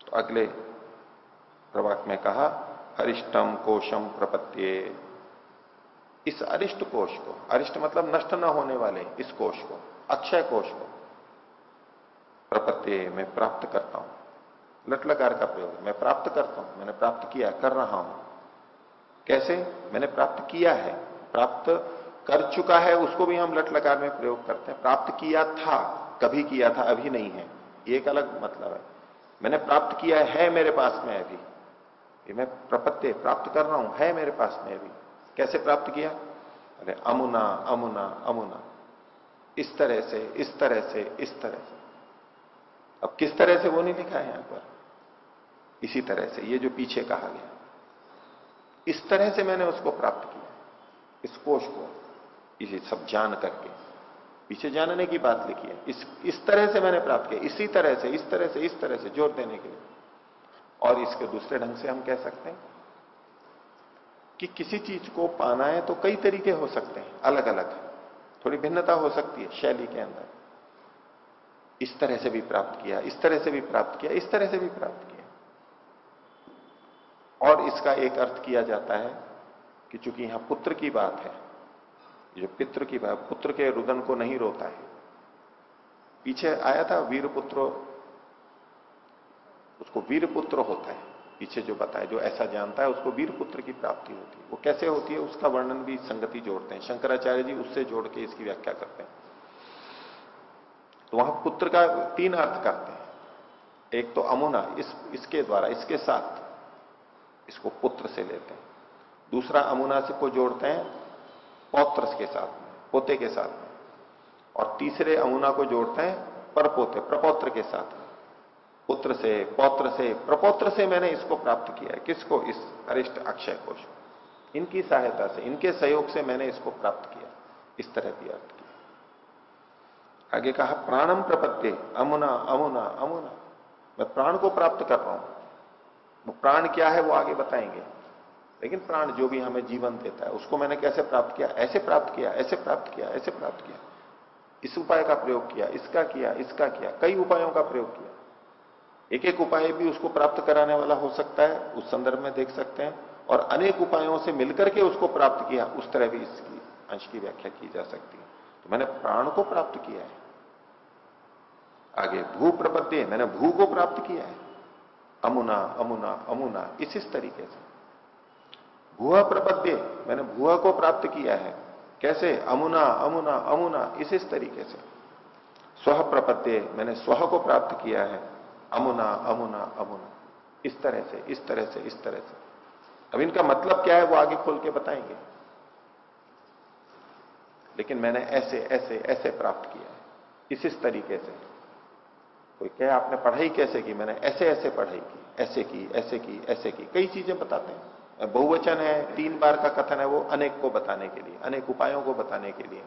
तो अगले प्रवाक में कहा अरिष्टम कोशम प्रपत्ये। इस अरिष्ट कोष को, अरिष्ट मतलब नष्ट न होने वाले, इस कोष को, अक्षय कोष को प्रपत्ति मैं प्राप्त करता हूँ। लटलकार का प्रयोग, मैं प्राप्त करता हूँ, मैंने प्राप्त किया, कर रहा हूँ। कैसे? मैंने प्राप्त किया है, प्राप्त कर चुका है, उसको भी हम लट लकार में प्रयोग करते हैं। प्राप्त किया था कभी किया था, अभी नहीं है। एक अलग मतलब है। मैंने प्राप्त किया है मेरे पास में अभी। ये मैं प्रपत्ति प्राप्त कर रहा हूँ, है मेरे पास में अभी। कैसे प्राप्त किया? अरे, अमुना अमुना अमुना। इस तरह से, इस तरह से, इस तरह से। अब किस तरह से वो नहीं लिखा है यहाँ पर? इसी तरह से, ये जो पीछे कहा गया। इस तरह से मैंने उसको प्राप्त किया इस कोष को, इसे सब जान करके। पीछे जानने की बात लिखी है। इस इस तरह से मैंने प्राप्त किया, इसी तरह से, इस तरह से, इस तरह से, ज़ोर देने के लिए। और इसके दूसरे ढंग से हम कह सकते हैं कि किसी चीज़ को पाना है तो कई तरीके हो सकते हैं अलग अलग थोड़ी भिन्नता हो सकती है शैली के अंदर। इस तरह से भी प्राप्त किया, इस तरह से भी प्राप्त किया, इस तरह से भी प्राप्त किया। और इसका एक अर्थ किया जाता है कि चूँकि यहाँ पुत्र की बात है जो पितृ की बात, पुत्र के रुदन को नहीं रोता है। पीछे आया था वीर पुत्र उसको वीर पुत्र होता है। पीछे जो बताया, जो ऐसा जानता है, उसको वीर पुत्र की प्राप्ति होती है। वो कैसे होती है, उसका वर्णन भी संगति जोड़ते हैं। शंकराचार्य जी उससे जोड़ के इसकी व्याख्या करते हैं। तो वहाँ पुत्र का तीन अर्थ करते हैं। एक तो अमुना, इस, इसके द्वारा, इसके साथ इसको पुत्र से लेते हैं। दूसरा अमुना से को जोड़ते हैं। पौत्र के साथ, पोते के साथ। और तीसरे अमुना को जोड़ते हैं, परपोते, प्रपौत्र के साथ। पुत्र से, पौत्र से, प्रपौत्र से मैंने इसको प्राप्त किया है। किसको? इस अरिष्ट अक्षय कोश इनकी सहायता से, इनके सहयोग से मैंने इसको प्राप्त किया, इस तरह की अर्थ किया आगे कहा प्राणम प्रपत्ति अमुना अमुना अमुना। मैं प्राण को प्राप्त कर रहा हूँ। वो प्राण क्या है, वो आगे बताएँगे। लेकिन प्राण जो भी हमें जीवन देता है, उसको मैंने कैसे प्राप्त किया? ऐसे प्राप्त किया, ऐसे प्राप्त किया, ऐसे प्राप्त किया। इस उपाय का प्रयोग किया, इसका किया इसका किया, कई उपायों का प्रयोग किया। एक एक उपाय भी उसको प्राप्त कराने वाला हो सकता है, उस संदर्भ में देख सकते हैं। और अनेक उपायों से मिलकर के उसको प्राप्त किया, उस तरह भी इसकी अंश की व्याख्या की जा सकती है। तो मैंने प्राण को प्राप्त किया है। आगे, भू प्रपत्ति मैंने भू को प्राप्त किया है। अमुना अमुना अमुना इस इस तरीके से। भूआ प्रपद्य, मैंने भूआ को प्राप्त किया है। कैसे? अमुना अमुना अमुना, इस इस तरीके से। स्व प्रपत्य मैंने स्व को प्राप्त किया है। अमुना अमुना अमुना। इस तरह से, इस तरह से, इस तरह से। अब इनका मतलब क्या है, वो आगे खोल के बताएँगे। लेकिन मैंने ऐसे ऐसे ऐसे प्राप्त किया है। इस इस तरीके से। कोई कहे, आपने पढ़ाई कैसे की? मैंने ऐसे ऐसे पढ़ाई की, ऐसे की ऐसे की ऐसे की। कई चीज़ें बताते हैं। बहुवचन है, तीन बार का कथन है वो अनेक को बताने के लिए, अनेक उपायों को बताने के लिए।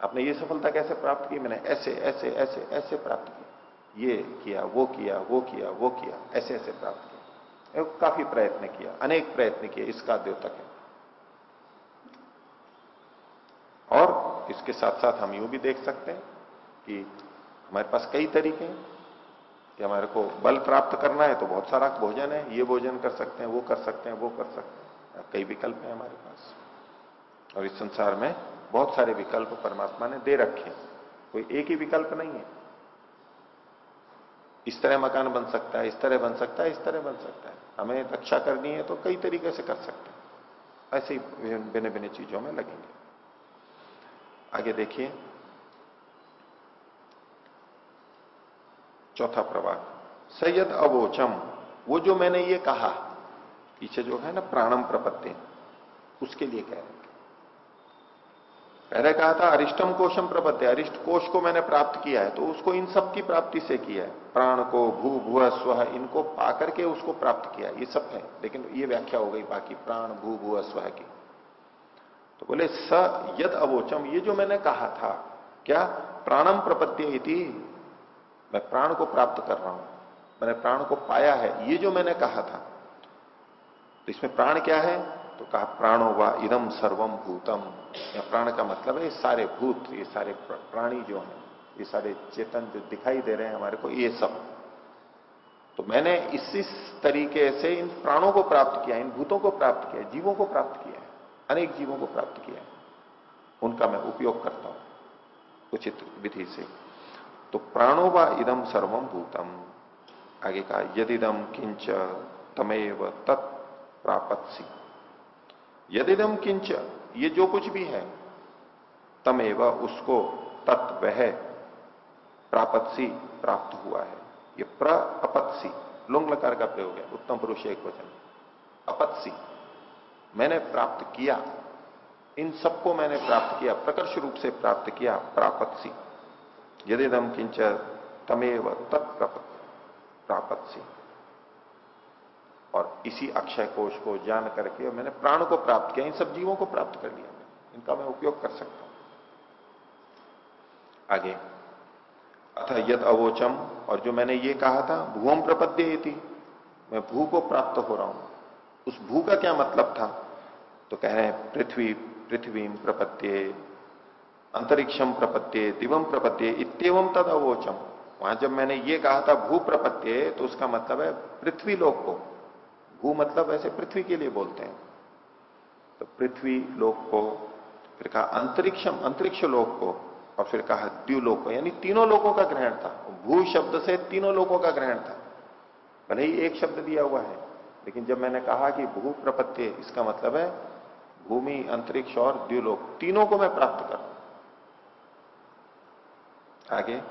आपने ये सफलता कैसे प्राप्त की? मैंने ऐसे ऐसे ऐसे ऐसे प्राप्त की। ये किया, वो किया वो किया वो किया, ऐसे ऐसे प्राप्त किया। काफ़ी प्रयत्न किया, अनेक प्रयत्न किए, इसका द्योतक है। और इसके साथ साथ हम यूँ भी देख सकते हैं कि हमारे पास कई तरीके हैं। कि हमारे को बल प्राप्त करना है तो बहुत सारा भोजन है, ये भोजन कर सकते हैं, वो कर सकते हैं, वो कर सकते हैं। कई विकल्प हैं हमारे पास। और इस संसार में बहुत सारे विकल्प परमात्मा ने दे रखे हैं। कोई एक ही विकल्प नहीं है। इस तरह मकान बन सकता है, इस तरह बन सकता है, इस तरह बन सकता है। हमें रक्षा करनी है तो कई तरीके से कर सकते हैं। ऐसे ही भिन्न भिन्न चीज़ों में लगेंगे। आगे देखिए। चौथा प्रभाग सैयद अवोचम वो जो मैंने ये कहा, पीछे जो है ना प्राणम प्रपत्ति, उसके लिए कह रहे पहले कहा था अरिष्टम कोशम प्रबद्ध अरिष्ट कोश को मैंने प्राप्त किया है तो उसको इन सब की प्राप्ति से किया है। प्राण को, भू भू स्व, इनको पाकर के उसको प्राप्त किया ये सब है, लेकिन ये व्याख्या हो गई बाकी, प्राण, भू भू स्व की। तो बोले, स, यद अवोचम ये जो मैंने कहा था, क्या? प्राणम प्रपत्ति मैं प्राण को प्राप्त कर रहा हूँ, मैंने प्राण को पाया है, ये जो मैंने कहा था। तो इसमें प्राण क्या है? तो कहा, प्राणो वा इदम सर्वम भूतम। या प्राण का मतलब है, ये सारे भूत, ये सारे प्राणी जो हैं, ये सारे चेतन जो दिखाई दे रहे हैं हमारे को, ये सब। तो मैंने इसी तरीके से इन प्राणों को प्राप्त किया, इन भूतों को प्राप्त किया, जीवों को प्राप्त किया है, अनेक जीवों को प्राप्त किया है। उनका मैं उपयोग करता हूँ, उचित विधि से। तो प्राणो व इदम सर्वम भूतम। आगे कहा यदिदम किंच तमेव तत् प्रापत्सी। यदिदम किंच ये जो कुछ भी है, तमेव उसको तत्व है प्रापत्सी प्राप्त हुआ है। ये प्र अपत्सी लुंग लकार का प्रयोग है, उत्तम पुरुष एक वचन। अपत्सी, मैंने प्राप्त किया, इन सबको मैंने प्राप्त किया, प्रकर्ष रूप से प्राप्त किया, प्रापत्सी। यदि दम किंच तमेव तत्प्रापत्सी और इसी अक्षय कोष को जान करके और मैंने प्राण को प्राप्त किया, इन सब जीवों को प्राप्त कर लिया इनका मैं उपयोग कर सकता हूँ। आगे। अथ यद अवोचम, और जो मैंने ये कहा था भूम प्रपद्य थी मैं भू को प्राप्त हो रहा हूँ। उस भू का क्या मतलब था? तो कह रहे हैं, पृथ्वी पृथ्वी प्रपत्ये अंतरिक्षम प्रपत्ये दिवम प्रपत्ये इतम तद अवोचम वहाँ जब मैंने ये कहा था भू प्रपत्ये तो उसका मतलब है पृथ्वी लोक को। भू मतलब ऐसे पृथ्वी के लिए बोलते हैं। तो पृथ्वी लोक को, फिर कहा अंतरिक्षम, अंतरिक्ष लोक को, और फिर कहा द्व्यूलोक को। यानी तीनों लोगों का ग्रहण था। भू शब्द से तीनों लोगों का ग्रहण था। भले ही एक शब्द दिया हुआ है, लेकिन जब मैंने कहा कि भू प्रपत्य, इसका मतलब है भूमि, अंतरिक्ष और द्व्यूलोक तीनों को मैं प्राप्त कर आगे,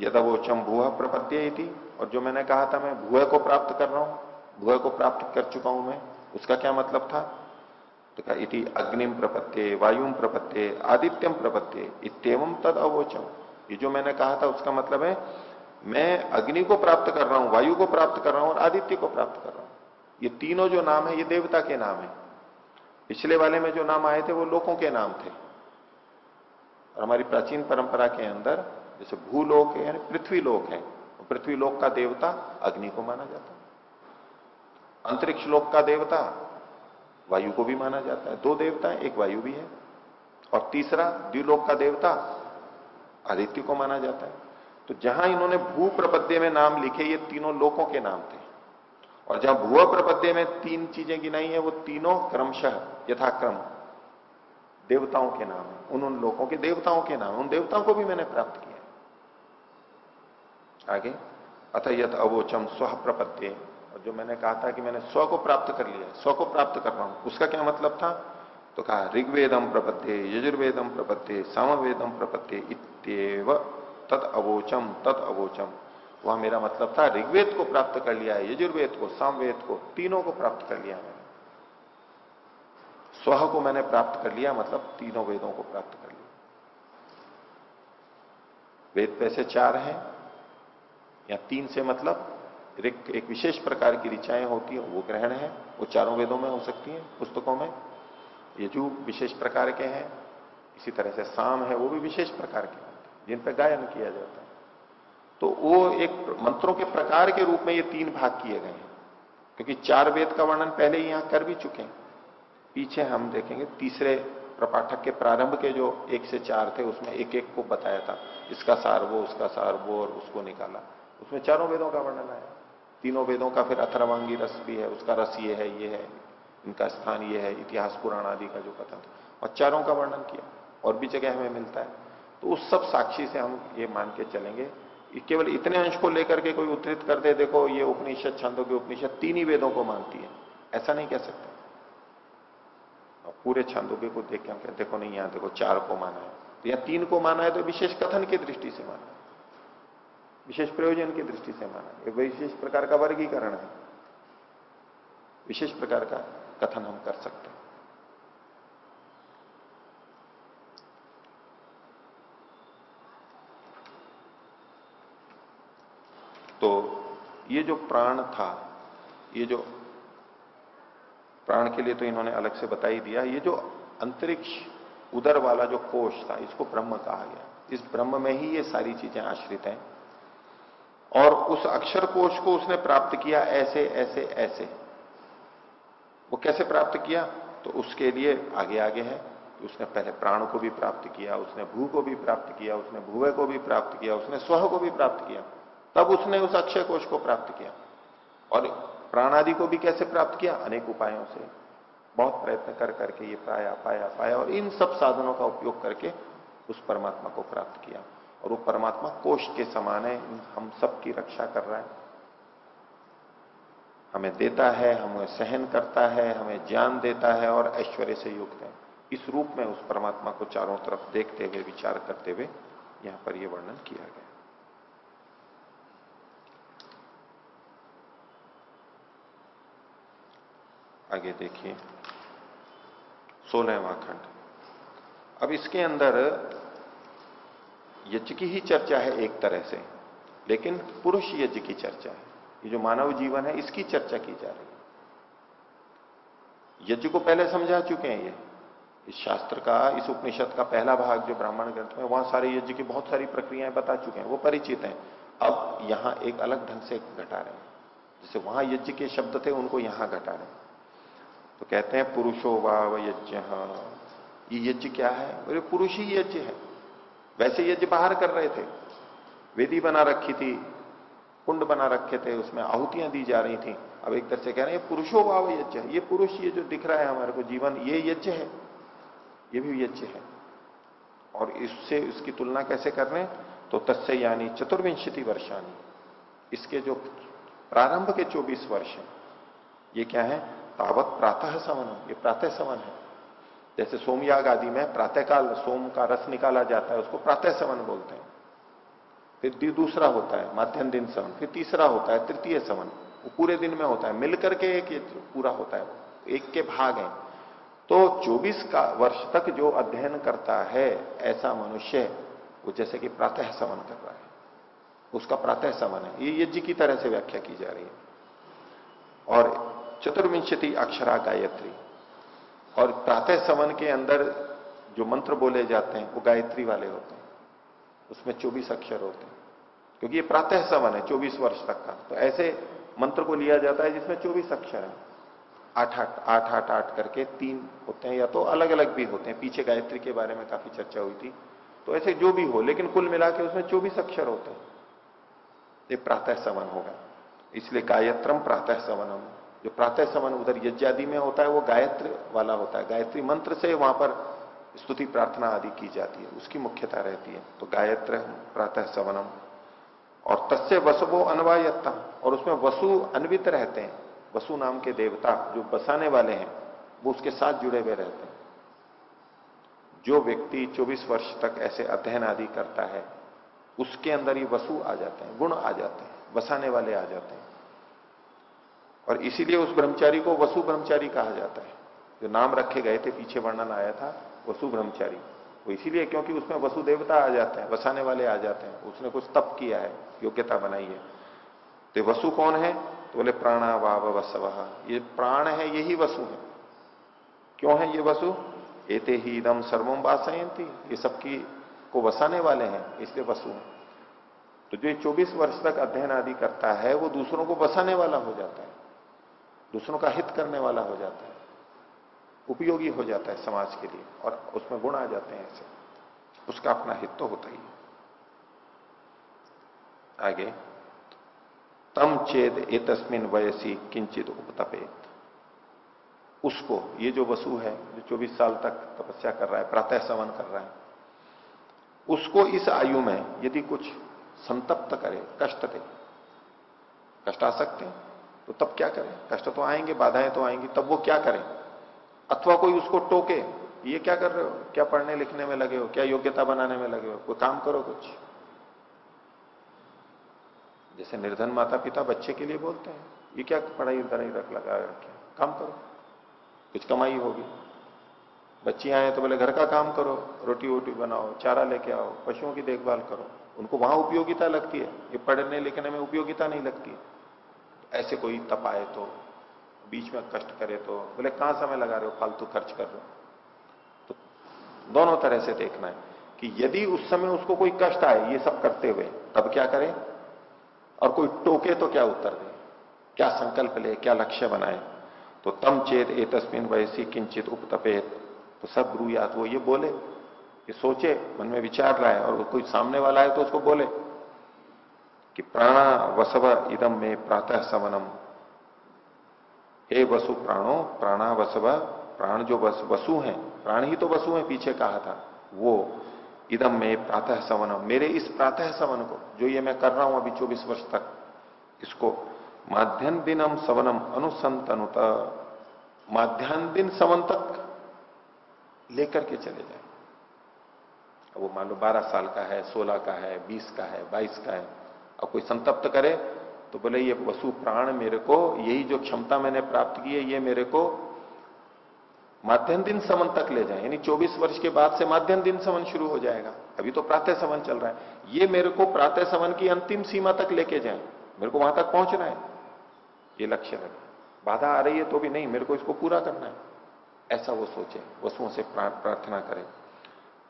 यदा वो चंभुआ प्रपत्य थी और जो मैंने कहा था, मैं भूए को प्राप्त कर रहा हूँ, भूए को प्राप्त कर चुका हूँ मैं, उसका क्या मतलब था? तो कहा, इति अग्निम प्रपत्ये वायुम प्रपत्ये आदित्यम प्रपत्ये इतम तद अवोचम। ये जो मैंने कहा था, उसका मतलब है, मैं अग्नि को प्राप्त कर रहा हूँ, वायु को प्राप्त कर रहा हूँ, और आदित्य को प्राप्त कर रहा हूँ। ये तीनों जो नाम है, ये देवता के नाम है। पिछले वाले में जो नाम आए थे, वो लोगों के नाम थे। और हमारी प्राचीन परंपरा के अंदर जैसे भूलोक है, यानी पृथ्वी लोक है। पृथ्वी लोक का देवता अग्नि को माना जाता है। अंतरिक्ष लोक का देवता वायु को भी माना जाता है। दो देवता है, एक वायु भी है। और तीसरा द्विलोक का देवता आदित्य को माना जाता है। तो जहाँ इन्होंने भू प्रपद्य में नाम लिखे, ये तीनों लोकों के नाम थे। और जहाँ भू प्रपद्य में तीन चीज़ें गिनाई है, वो तीनों क्रमशः, यथाक्रम देवताओं के नाम है। उन उन लोगों के देवताओं के नाम उन देवताओं को भी मैंने प्राप्त आगे। अथ यथ अवोचम स्व प्रपत्य और जो मैंने कहा था कि मैंने स्व को प्राप्त कर लिया स्व को प्राप्त कर रहा हूँ, उसका क्या मतलब था? तो कहा ऋग्वेदम प्रपत्ति यजुर्वेदम प्रपत्ति सामवेदम प्रपत्ति इतव तद अवोचम तद अवोचम। वह मेरा मतलब था, ऋग्वेद को प्राप्त कर लिया है, यजुर्वेद को, सामवेद को, तीनों को प्राप्त कर लिया मैंने। स्व को मैंने प्राप्त कर लिया मतलब तीनों वेदों को प्राप्त कर लिया। वेद पैसे चार हैं या तीन से मतलब एक विशेष प्रकार की ऋचाएँ होती है, वो ग्रहण है, वो चारों वेदों में हो सकती हैं, पुस्तकों में। यजु विशेष प्रकार के हैं, इसी तरह से साम है, वो भी विशेष प्रकार के जिन पर गायन किया जाता है। तो वो एक मंत्रों के प्रकार के रूप में ये तीन भाग किए गए हैं, क्योंकि चार वेद का वर्णन पहले ही यहाँ कर भी चुके हैं। पीछे हम देखेंगे तीसरे प्रपाठक के प्रारंभ के जो एक से चार थे, उसमें एक एक को बताया था, इसका सार वो, उसका सार वो और उसको निकाला। उसमें चारों वेदों का वर्णन आया तीनों वेदों का फिर अथर्वांगी रस भी है, उसका रस ये है ये है, इनका स्थान ये है, इतिहास पुराण आदि का जो कथन और चारों का वर्णन किया, और भी जगह हमें मिलता है। तो उस सब साक्षी से हम ये मान के चलेंगे केवल इतने अंश को लेकर के कोई उत्तरित कर दे, देखो ये उपनिषद, छंदों की उपनिषद तीन ही वेदों को मानती है। ऐसा नहीं कह सकते। पूरे छंदों के को देख के हम कहते देखो नहीं, यहाँ देखो चार को माना है। तो या तीन को माना है तो विशेष कथन की दृष्टि से माना है। विशेष प्रयोजन की दृष्टि से माना। एक विशेष प्रकार का वर्गीकरण है। विशेष प्रकार का कथन हम कर सकते हैं। तो ये जो प्राण था, ये जो प्राण के लिए तो इन्होंने अलग से बता ही दिया, ये जो अंतरिक्ष उदर वाला जो कोष था, इसको ब्रह्म कहा गया। इस ब्रह्म में ही ये सारी चीज़ें आश्रित हैं। और उस अक्षर कोश को उसने प्राप्त किया ऐसे ऐसे ऐसे। वो कैसे प्राप्त किया? तो उसके लिए आगे आगे है। उसने पहले प्राण को भी प्राप्त किया, उसने भू को भी प्राप्त किया, उसने भूवे को भी प्राप्त किया, उसने स्व को भी प्राप्त किया। तब उसने उस अक्षय कोश को प्राप्त किया। और प्राण आदि को भी कैसे प्राप्त किया? अनेक उपायों से। बहुत प्रयत्न कर, करके ये पाया पाया पाया और इन सब साधनों का उपयोग करके उस परमात्मा को प्राप्त किया। और वो परमात्मा कोष के समान है, हम सबकी रक्षा कर रहा है। हमें देता है, हमें सहन करता है, हमें ज्ञान देता है और ऐश्वर्य से युक्त है। इस रूप में उस परमात्मा को चारों तरफ़ देखते हुए, विचार करते हुए यहाँ पर यह वर्णन किया गया। आगे देखिए, सोलहवा खंड। अब इसके अंदर यज्ञ की ही चर्चा है एक तरह से, लेकिन पुरुष यज्ञ की चर्चा है। ये जो मानव जीवन है, इसकी चर्चा की जा रही है। यज्ञ को पहले समझा चुके हैं ये। इस शास्त्र का, इस उपनिषद का पहला भाग जो ब्राह्मण ग्रंथ में, वहाँ सारे यज्ञ की बहुत सारी प्रक्रियाएँ बता चुके हैं। वो परिचित हैं। अब यहाँ एक अलग ढंग से घटा रहे हैं। जैसे वहाँ यज्ञ के शब्द थे, उनको यहाँ घटा रहे हैं। तो कहते हैं, पुरुषो वाव यज्ञ। ये यज्ञ क्या है? बोले, पुरुष ही यज्ञ है। वैसे यज्ञ बाहर कर रहे थे, वेदी बना रखी थी, कुंड बना रखे थे, उसमें आहुतियाँ दी जा रही थी। अब एक तरह से कह रहे हैं पुरुषो भाव यज्ञ है, ये पुरुष ये जो दिख रहा है हमारे को जीवन, ये यज्ञ है, ये भी यज्ञ है। और इससे उसकी तुलना कैसे कर रहे हैं? तो तस्य यानी चतुर्विंशति वर्षानी इसके जो प्रारंभ के 24 वर्ष हैं, ये क्या है? तावत प्रातः सवन ये प्रातः समन है। जैसे सोमयाग आदि में प्रातःकाल सोम का रस निकाला जाता है, उसको प्रातः सवन बोलते हैं। फिर दूसरा होता है, माध्यम दिन सवन फिर तीसरा होता है, तृतीय सवन वो पूरे दिन में होता है, मिलकर के एक पूरा होता है, एक के भाग है। तो 24 का वर्ष तक जो अध्ययन करता है ऐसा मनुष्य, वो जैसे कि प्रातः सवन कर रहा है। उसका प्रातः सवन है। ये यज्ञ की तरह से व्याख्या की जा रही है। और चतुर्विंशति अक्षरा गायत्री। और प्रातः सवन के अंदर जो मंत्र बोले जाते हैं, वो गायत्री वाले होते हैं। उसमें 24 अक्षर होते हैं। क्योंकि ये प्रातः सवन है 24 वर्ष तक का। तो ऐसे मंत्र को लिया जाता है जिसमें 24 अक्षर है। आठ आठ आठ आठ आठ करके तीन होते हैं, या तो अलग अलग भी होते हैं। पीछे गायत्री के बारे में काफ़ी चर्चा हुई थी। तो ऐसे जो भी हो, लेकिन कुल मिला के उसमें चौबीस अक्षर होते हैं। ये प्रातः सवन होगा। इसलिए गायत्रम प्रातः सवनम जो प्रातः सवन उधर यज्ञादि में होता है, वो गायत्री वाला होता है। गायत्री मंत्र से वहाँ पर स्तुति, प्रार्थना आदि की जाती है। उसकी मुख्यता रहती है। तो गायत्र प्रातः सवनम और तस्य वसुवो अनवायत्ता और उसमें वसु अन्वित रहते हैं। वसु नाम के देवता जो बसाने वाले हैं, वो उसके साथ जुड़े हुए रहते हैं। जो व्यक्ति 24 वर्ष तक ऐसे अध्ययन आदि करता है, उसके अंदर ही वसु आ जाते हैं, गुण आ जाते हैं, बसाने वाले आ जाते हैं। और इसीलिए उस ब्रह्मचारी को वसु ब्रह्मचारी कहा जाता है। जो नाम रखे गए थे, पीछे वर्णन आया था, वसु ब्रह्मचारी। वो इसीलिए क्योंकि उसमें वसु देवता आ जाते हैं बसाने वाले आ जाते हैं। उसने कुछ तप किया है, योग्यता बनाई है। तो वसु कौन है? तो बोले प्राणा वाव वसव ये प्राण है यही वसु है। क्यों है ये वसु? एते ही इदम सर्वम वासयंती ये सबकी को बसाने वाले हैं, इसलिए वसु है। तो जो 24 वर्ष तक अध्ययन आदि करता है, वो दूसरों को बसाने वाला हो जाता है। दूसरों का हित करने वाला हो जाता है, उपयोगी हो जाता है समाज के लिए और उसमें गुण आ जाते हैं ऐसे। उसका अपना हित तो होता ही आगे, तम चेद ए तस्मिन वयसी किंचित उपतपेत। उसको, ये जो वसु है, जो 24 साल तक तपस्या कर रहा है, प्रातः सवन कर रहा है, उसको इस आयु में यदि कुछ संतप्त करे, कष्ट दे कष्ट आ सकते हैं तो तब क्या करें? कष्ट तो आएँगे, बाधाएँ तो आएँगी, तब वो क्या करें? अथवा कोई उसको टोके, ये क्या कर रहे हो? क्या पढ़ने लिखने में लगे हो? क्या योग्यता बनाने में लगे हो? कोई काम करो कुछ? जैसे निर्धन माता पिता बच्चे के लिए बोलते हैं, ये क्या पढ़ाई ही रख, लगा रखे काम करो। कुछ कमाई होगी। बच्ची आए तो बोले, घर का काम करो, रोटी वोटी बनाओ, चारा लेके आओ, पशुओं की देखभाल करो। उनको वहाँ उपयोगिता लगती है। ये पढ़ने लिखने में उपयोगिता नहीं लगती ऐसे कोई तपाए तो बीच में कष्ट करे तो बोले, कहाँ समय लगा रहे हो? फालतू खर्च कर रहे हो। तो दोनों तरह से देखना है कि यदि उस समय उसको कोई कष्ट आए, ये सब करते हुए, तब क्या करें? और कोई टोके तो क्या उत्तर दे? क्या संकल्प ले? क्या लक्ष्य बनाए? तो तम चेत ए तस्मिन वैसी किंचित उपतपेत। तो सब ब्रूयात वो ये बोले, ये सोचे, मन में विचार रहा है और कोई सामने वाला है तो उसको बोले। कि प्राणा वसव इदम में प्रातः सवनम। हे वसु प्राणो प्राणा वसव प्राण जो वस, वसु हैं प्राण ही तो वसु हैं पीछे कहा था वो इदम में प्रातः सवनम। मेरे इस प्रातः सवन को जो ये मैं कर रहा हूँ अभी 24 वर्ष तक इसको माध्यान दिनम सवनम अनुसंतनुत माध्यान दिन सवन तक लेकर के चले जाए। वो मान लो 12 साल का है 16 का है 20 का है 22 का है अब कोई संतप्त करे तो बोले ये वसु प्राण मेरे को, यही जो क्षमता मैंने प्राप्त की है, ये मेरे को माध्यम दिन समन तक ले जाए। यानी 24 वर्ष के बाद से माध्यम दिन समन शुरू हो जाएगा। अभी तो प्रातः समन चल रहा है। ये मेरे को प्रातः समन की अंतिम सीमा तक लेके जाए। मेरे को वहाँ तक पहुँचना है। ये लक्ष्य है। बाधा आ रही है तो भी नहीं, मेरे को इसको पूरा करना है। ऐसा वो सोचे, वसुओं से प्रार्थना करे।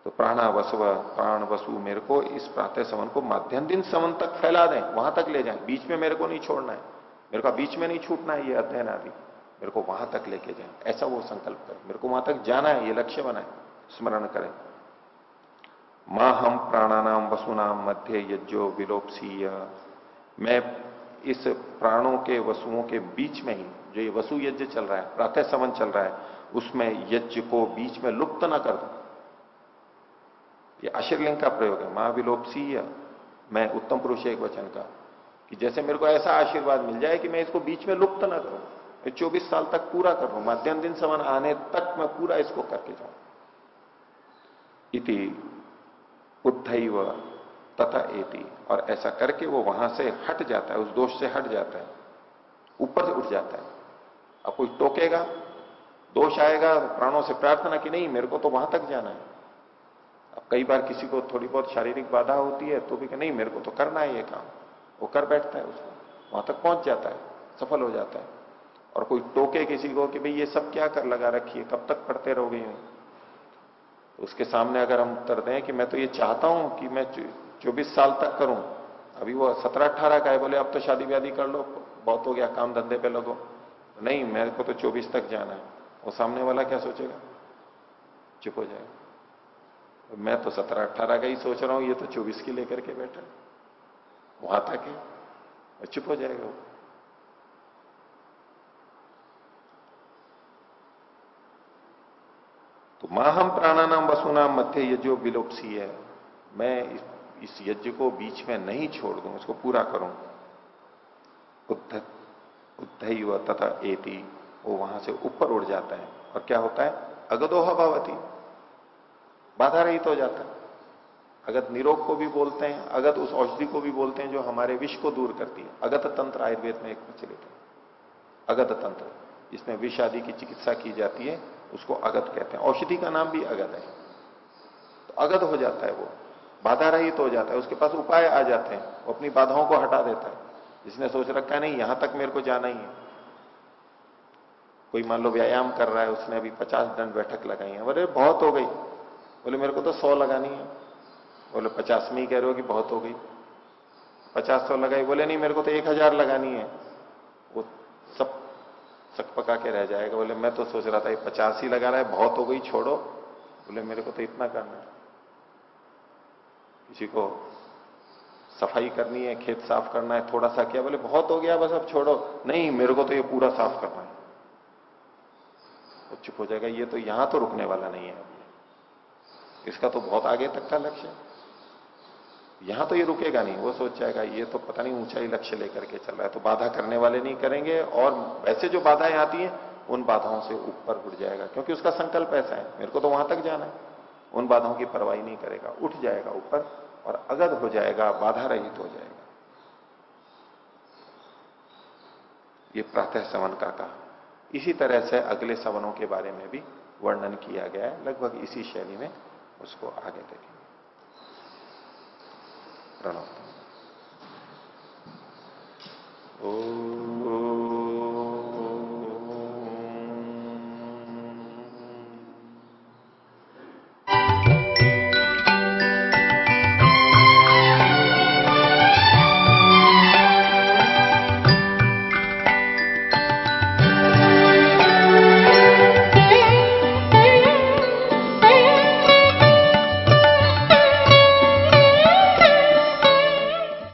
तो प्राणा वसव प्राण वसु मेरे को इस प्रातः समन को माध्यम दिन समन तक फैला दें, वहाँ तक ले जाए। बीच में मेरे को नहीं छोड़ना है। मेरे को बीच में नहीं छूटना है ये अध्ययन आदि। मेरे को वहाँ तक लेके जाए। ऐसा वो संकल्प करें। मेरे को वहाँ तक जाना है, ये लक्ष्य बनाए। स्मरण करें। माँ हम प्राणानाम वसुनाम मध्य यज्ञो विलोपसीय। मैं इस प्राणों के वसुओं के बीच में ही, जो ये वसु यज्ञ चल रहा है, प्रातः समन चल रहा है, उसमें यज्ञ को बीच में लुप्त ना कर दू। ये आशीर्लिंग का प्रयोग है। माँ विलोपसीय मैं उत्तम पुरुष एक वचन का, कि जैसे मेरे को ऐसा आशीर्वाद मिल जाए कि मैं इसको बीच में लुप्त ना करूँ, मैं चौबीस साल तक पूरा कर हूँ, मध्यम दिन समान आने तक मैं पूरा इसको करके जाऊँ। इति उद्धव तथा एति। और ऐसा करके वो वहाँ से हट जाता है, उस दोष से हट जाता है, ऊपर से उठ जाता है। अब कोई टोकेगा, दोष आएगा, प्राणों से प्रार्थना की नहीं, मेरे को तो वहाँ तक जाना है। अब कई बार किसी को थोड़ी बहुत शारीरिक बाधा होती है तो भी नहीं, मेरे को तो करना है ये काम। वो कर बैठता है उसको। वहाँ तक पहुँच जाता है, सफल हो जाता है। और कोई टोके किसी को कि भाई ये सब क्या कर लगा रखी है, कब तक पढ़ते रहोगे तो उसके सामने अगर हम उत्तर दें कि मैं तो ये चाहता हूँ कि मैं चौबीस साल तक करूँ। अभी वो सत्रह अट्ठारह का है, बोले अब तो शादी व्यादी कर लो, बहुत हो गया, काम धंधे पे लगो। नहीं, मेरे को तो चौबीस तक जाना है। वो सामने वाला क्या सोचेगा? चुप हो जाएगा। मैं तो सत्रह अट्ठारह का ही सोच रहा हूँ ये तो चौबीस की लेकर के बैठा वहाँ तक है। चुप हो जाएगा वो। तो माँ हम प्राणानाम वसुनाम मध्य यज्ञो विलोपसी है। मैं इस, इस यज्ञ को बीच में नहीं छोड़ दूँ उसको पूरा करूँ। उद्ध उद्धव तथा एति वो वहाँ से ऊपर उड़ जाता है। और क्या होता है? अगदोह भवती। बाधा रहित हो जाता है। अगत निरोग को भी बोलते हैं, अगत उस औषधि को भी बोलते हैं जो हमारे विष को दूर करती है। अगत तंत्र आयुर्वेद में एक प्रचलित है। अगत तंत्र, जिसमें विष आदि की चिकित्सा की जाती है, उसको अगत कहते हैं। औषधि का नाम भी अगत है। तो अगत हो जाता है वो। बाधा रहित हो जाता है। उसके पास उपाय आ जाते हैं। वो अपनी बाधाओं को हटा देता है। जिसने सोच रखा है, नहीं, यहाँ तक मेरे को जाना ही है। कोई मान लो व्यायाम कर रहा है, उसने अभी पचास दंड बैठक लगाई है। बोले बहुत हो गई। बोले, मेरे को तो सौ लगानी है। बोले, पचास में ही कह रहे हो कि बहुत हो गई। पचास सौ लगाई, बोले, नहीं, मेरे को तो एक हज़ार लगानी है। वो सब सक पका के रह जाएगा। बोले, मैं तो सोच रहा था ये पचास ही लगा रहा है, बहुत हो गई, छोड़ो। बोले, मेरे को तो इतना करना है। किसी को सफ़ाई करनी है, खेत साफ़ करना है थोड़ा सा किया। बोले, बहुत हो गया, बस अब छोड़ो। नहीं, मेरे को तो ये पूरा साफ़ करना है। चुप हो जाएगा। ये तो यहाँ तो रुकने वाला नहीं है। इसका तो बहुत आगे तक का लक्ष्य यहाँ तो ये रुकेगा नहीं, वो सोच जाएगा, ये तो पता नहीं ऊंचाई लक्ष्य लेकर के चल रहा है तो बाधा करने वाले नहीं करेंगे, और वैसे जो बाधाएँ आती हैं, उन बाधाओं से ऊपर उठ जाएगा, क्योंकि उसका संकल्प ऐसा है, मेरे को तो वहाँ तक जाना है। उन बाधाओं की परवाही नहीं करेगा, उठ जाएगा ऊपर, और अगध हो जाएगा, बाधा रहित हो जाएगा। ये प्रातः सवन का कहा इसी तरह से अगले सवनों के बारे में भी वर्णन किया गया है, लगभग इसी शैली में। उसको आगे देखेंगे। प्रणव। ओ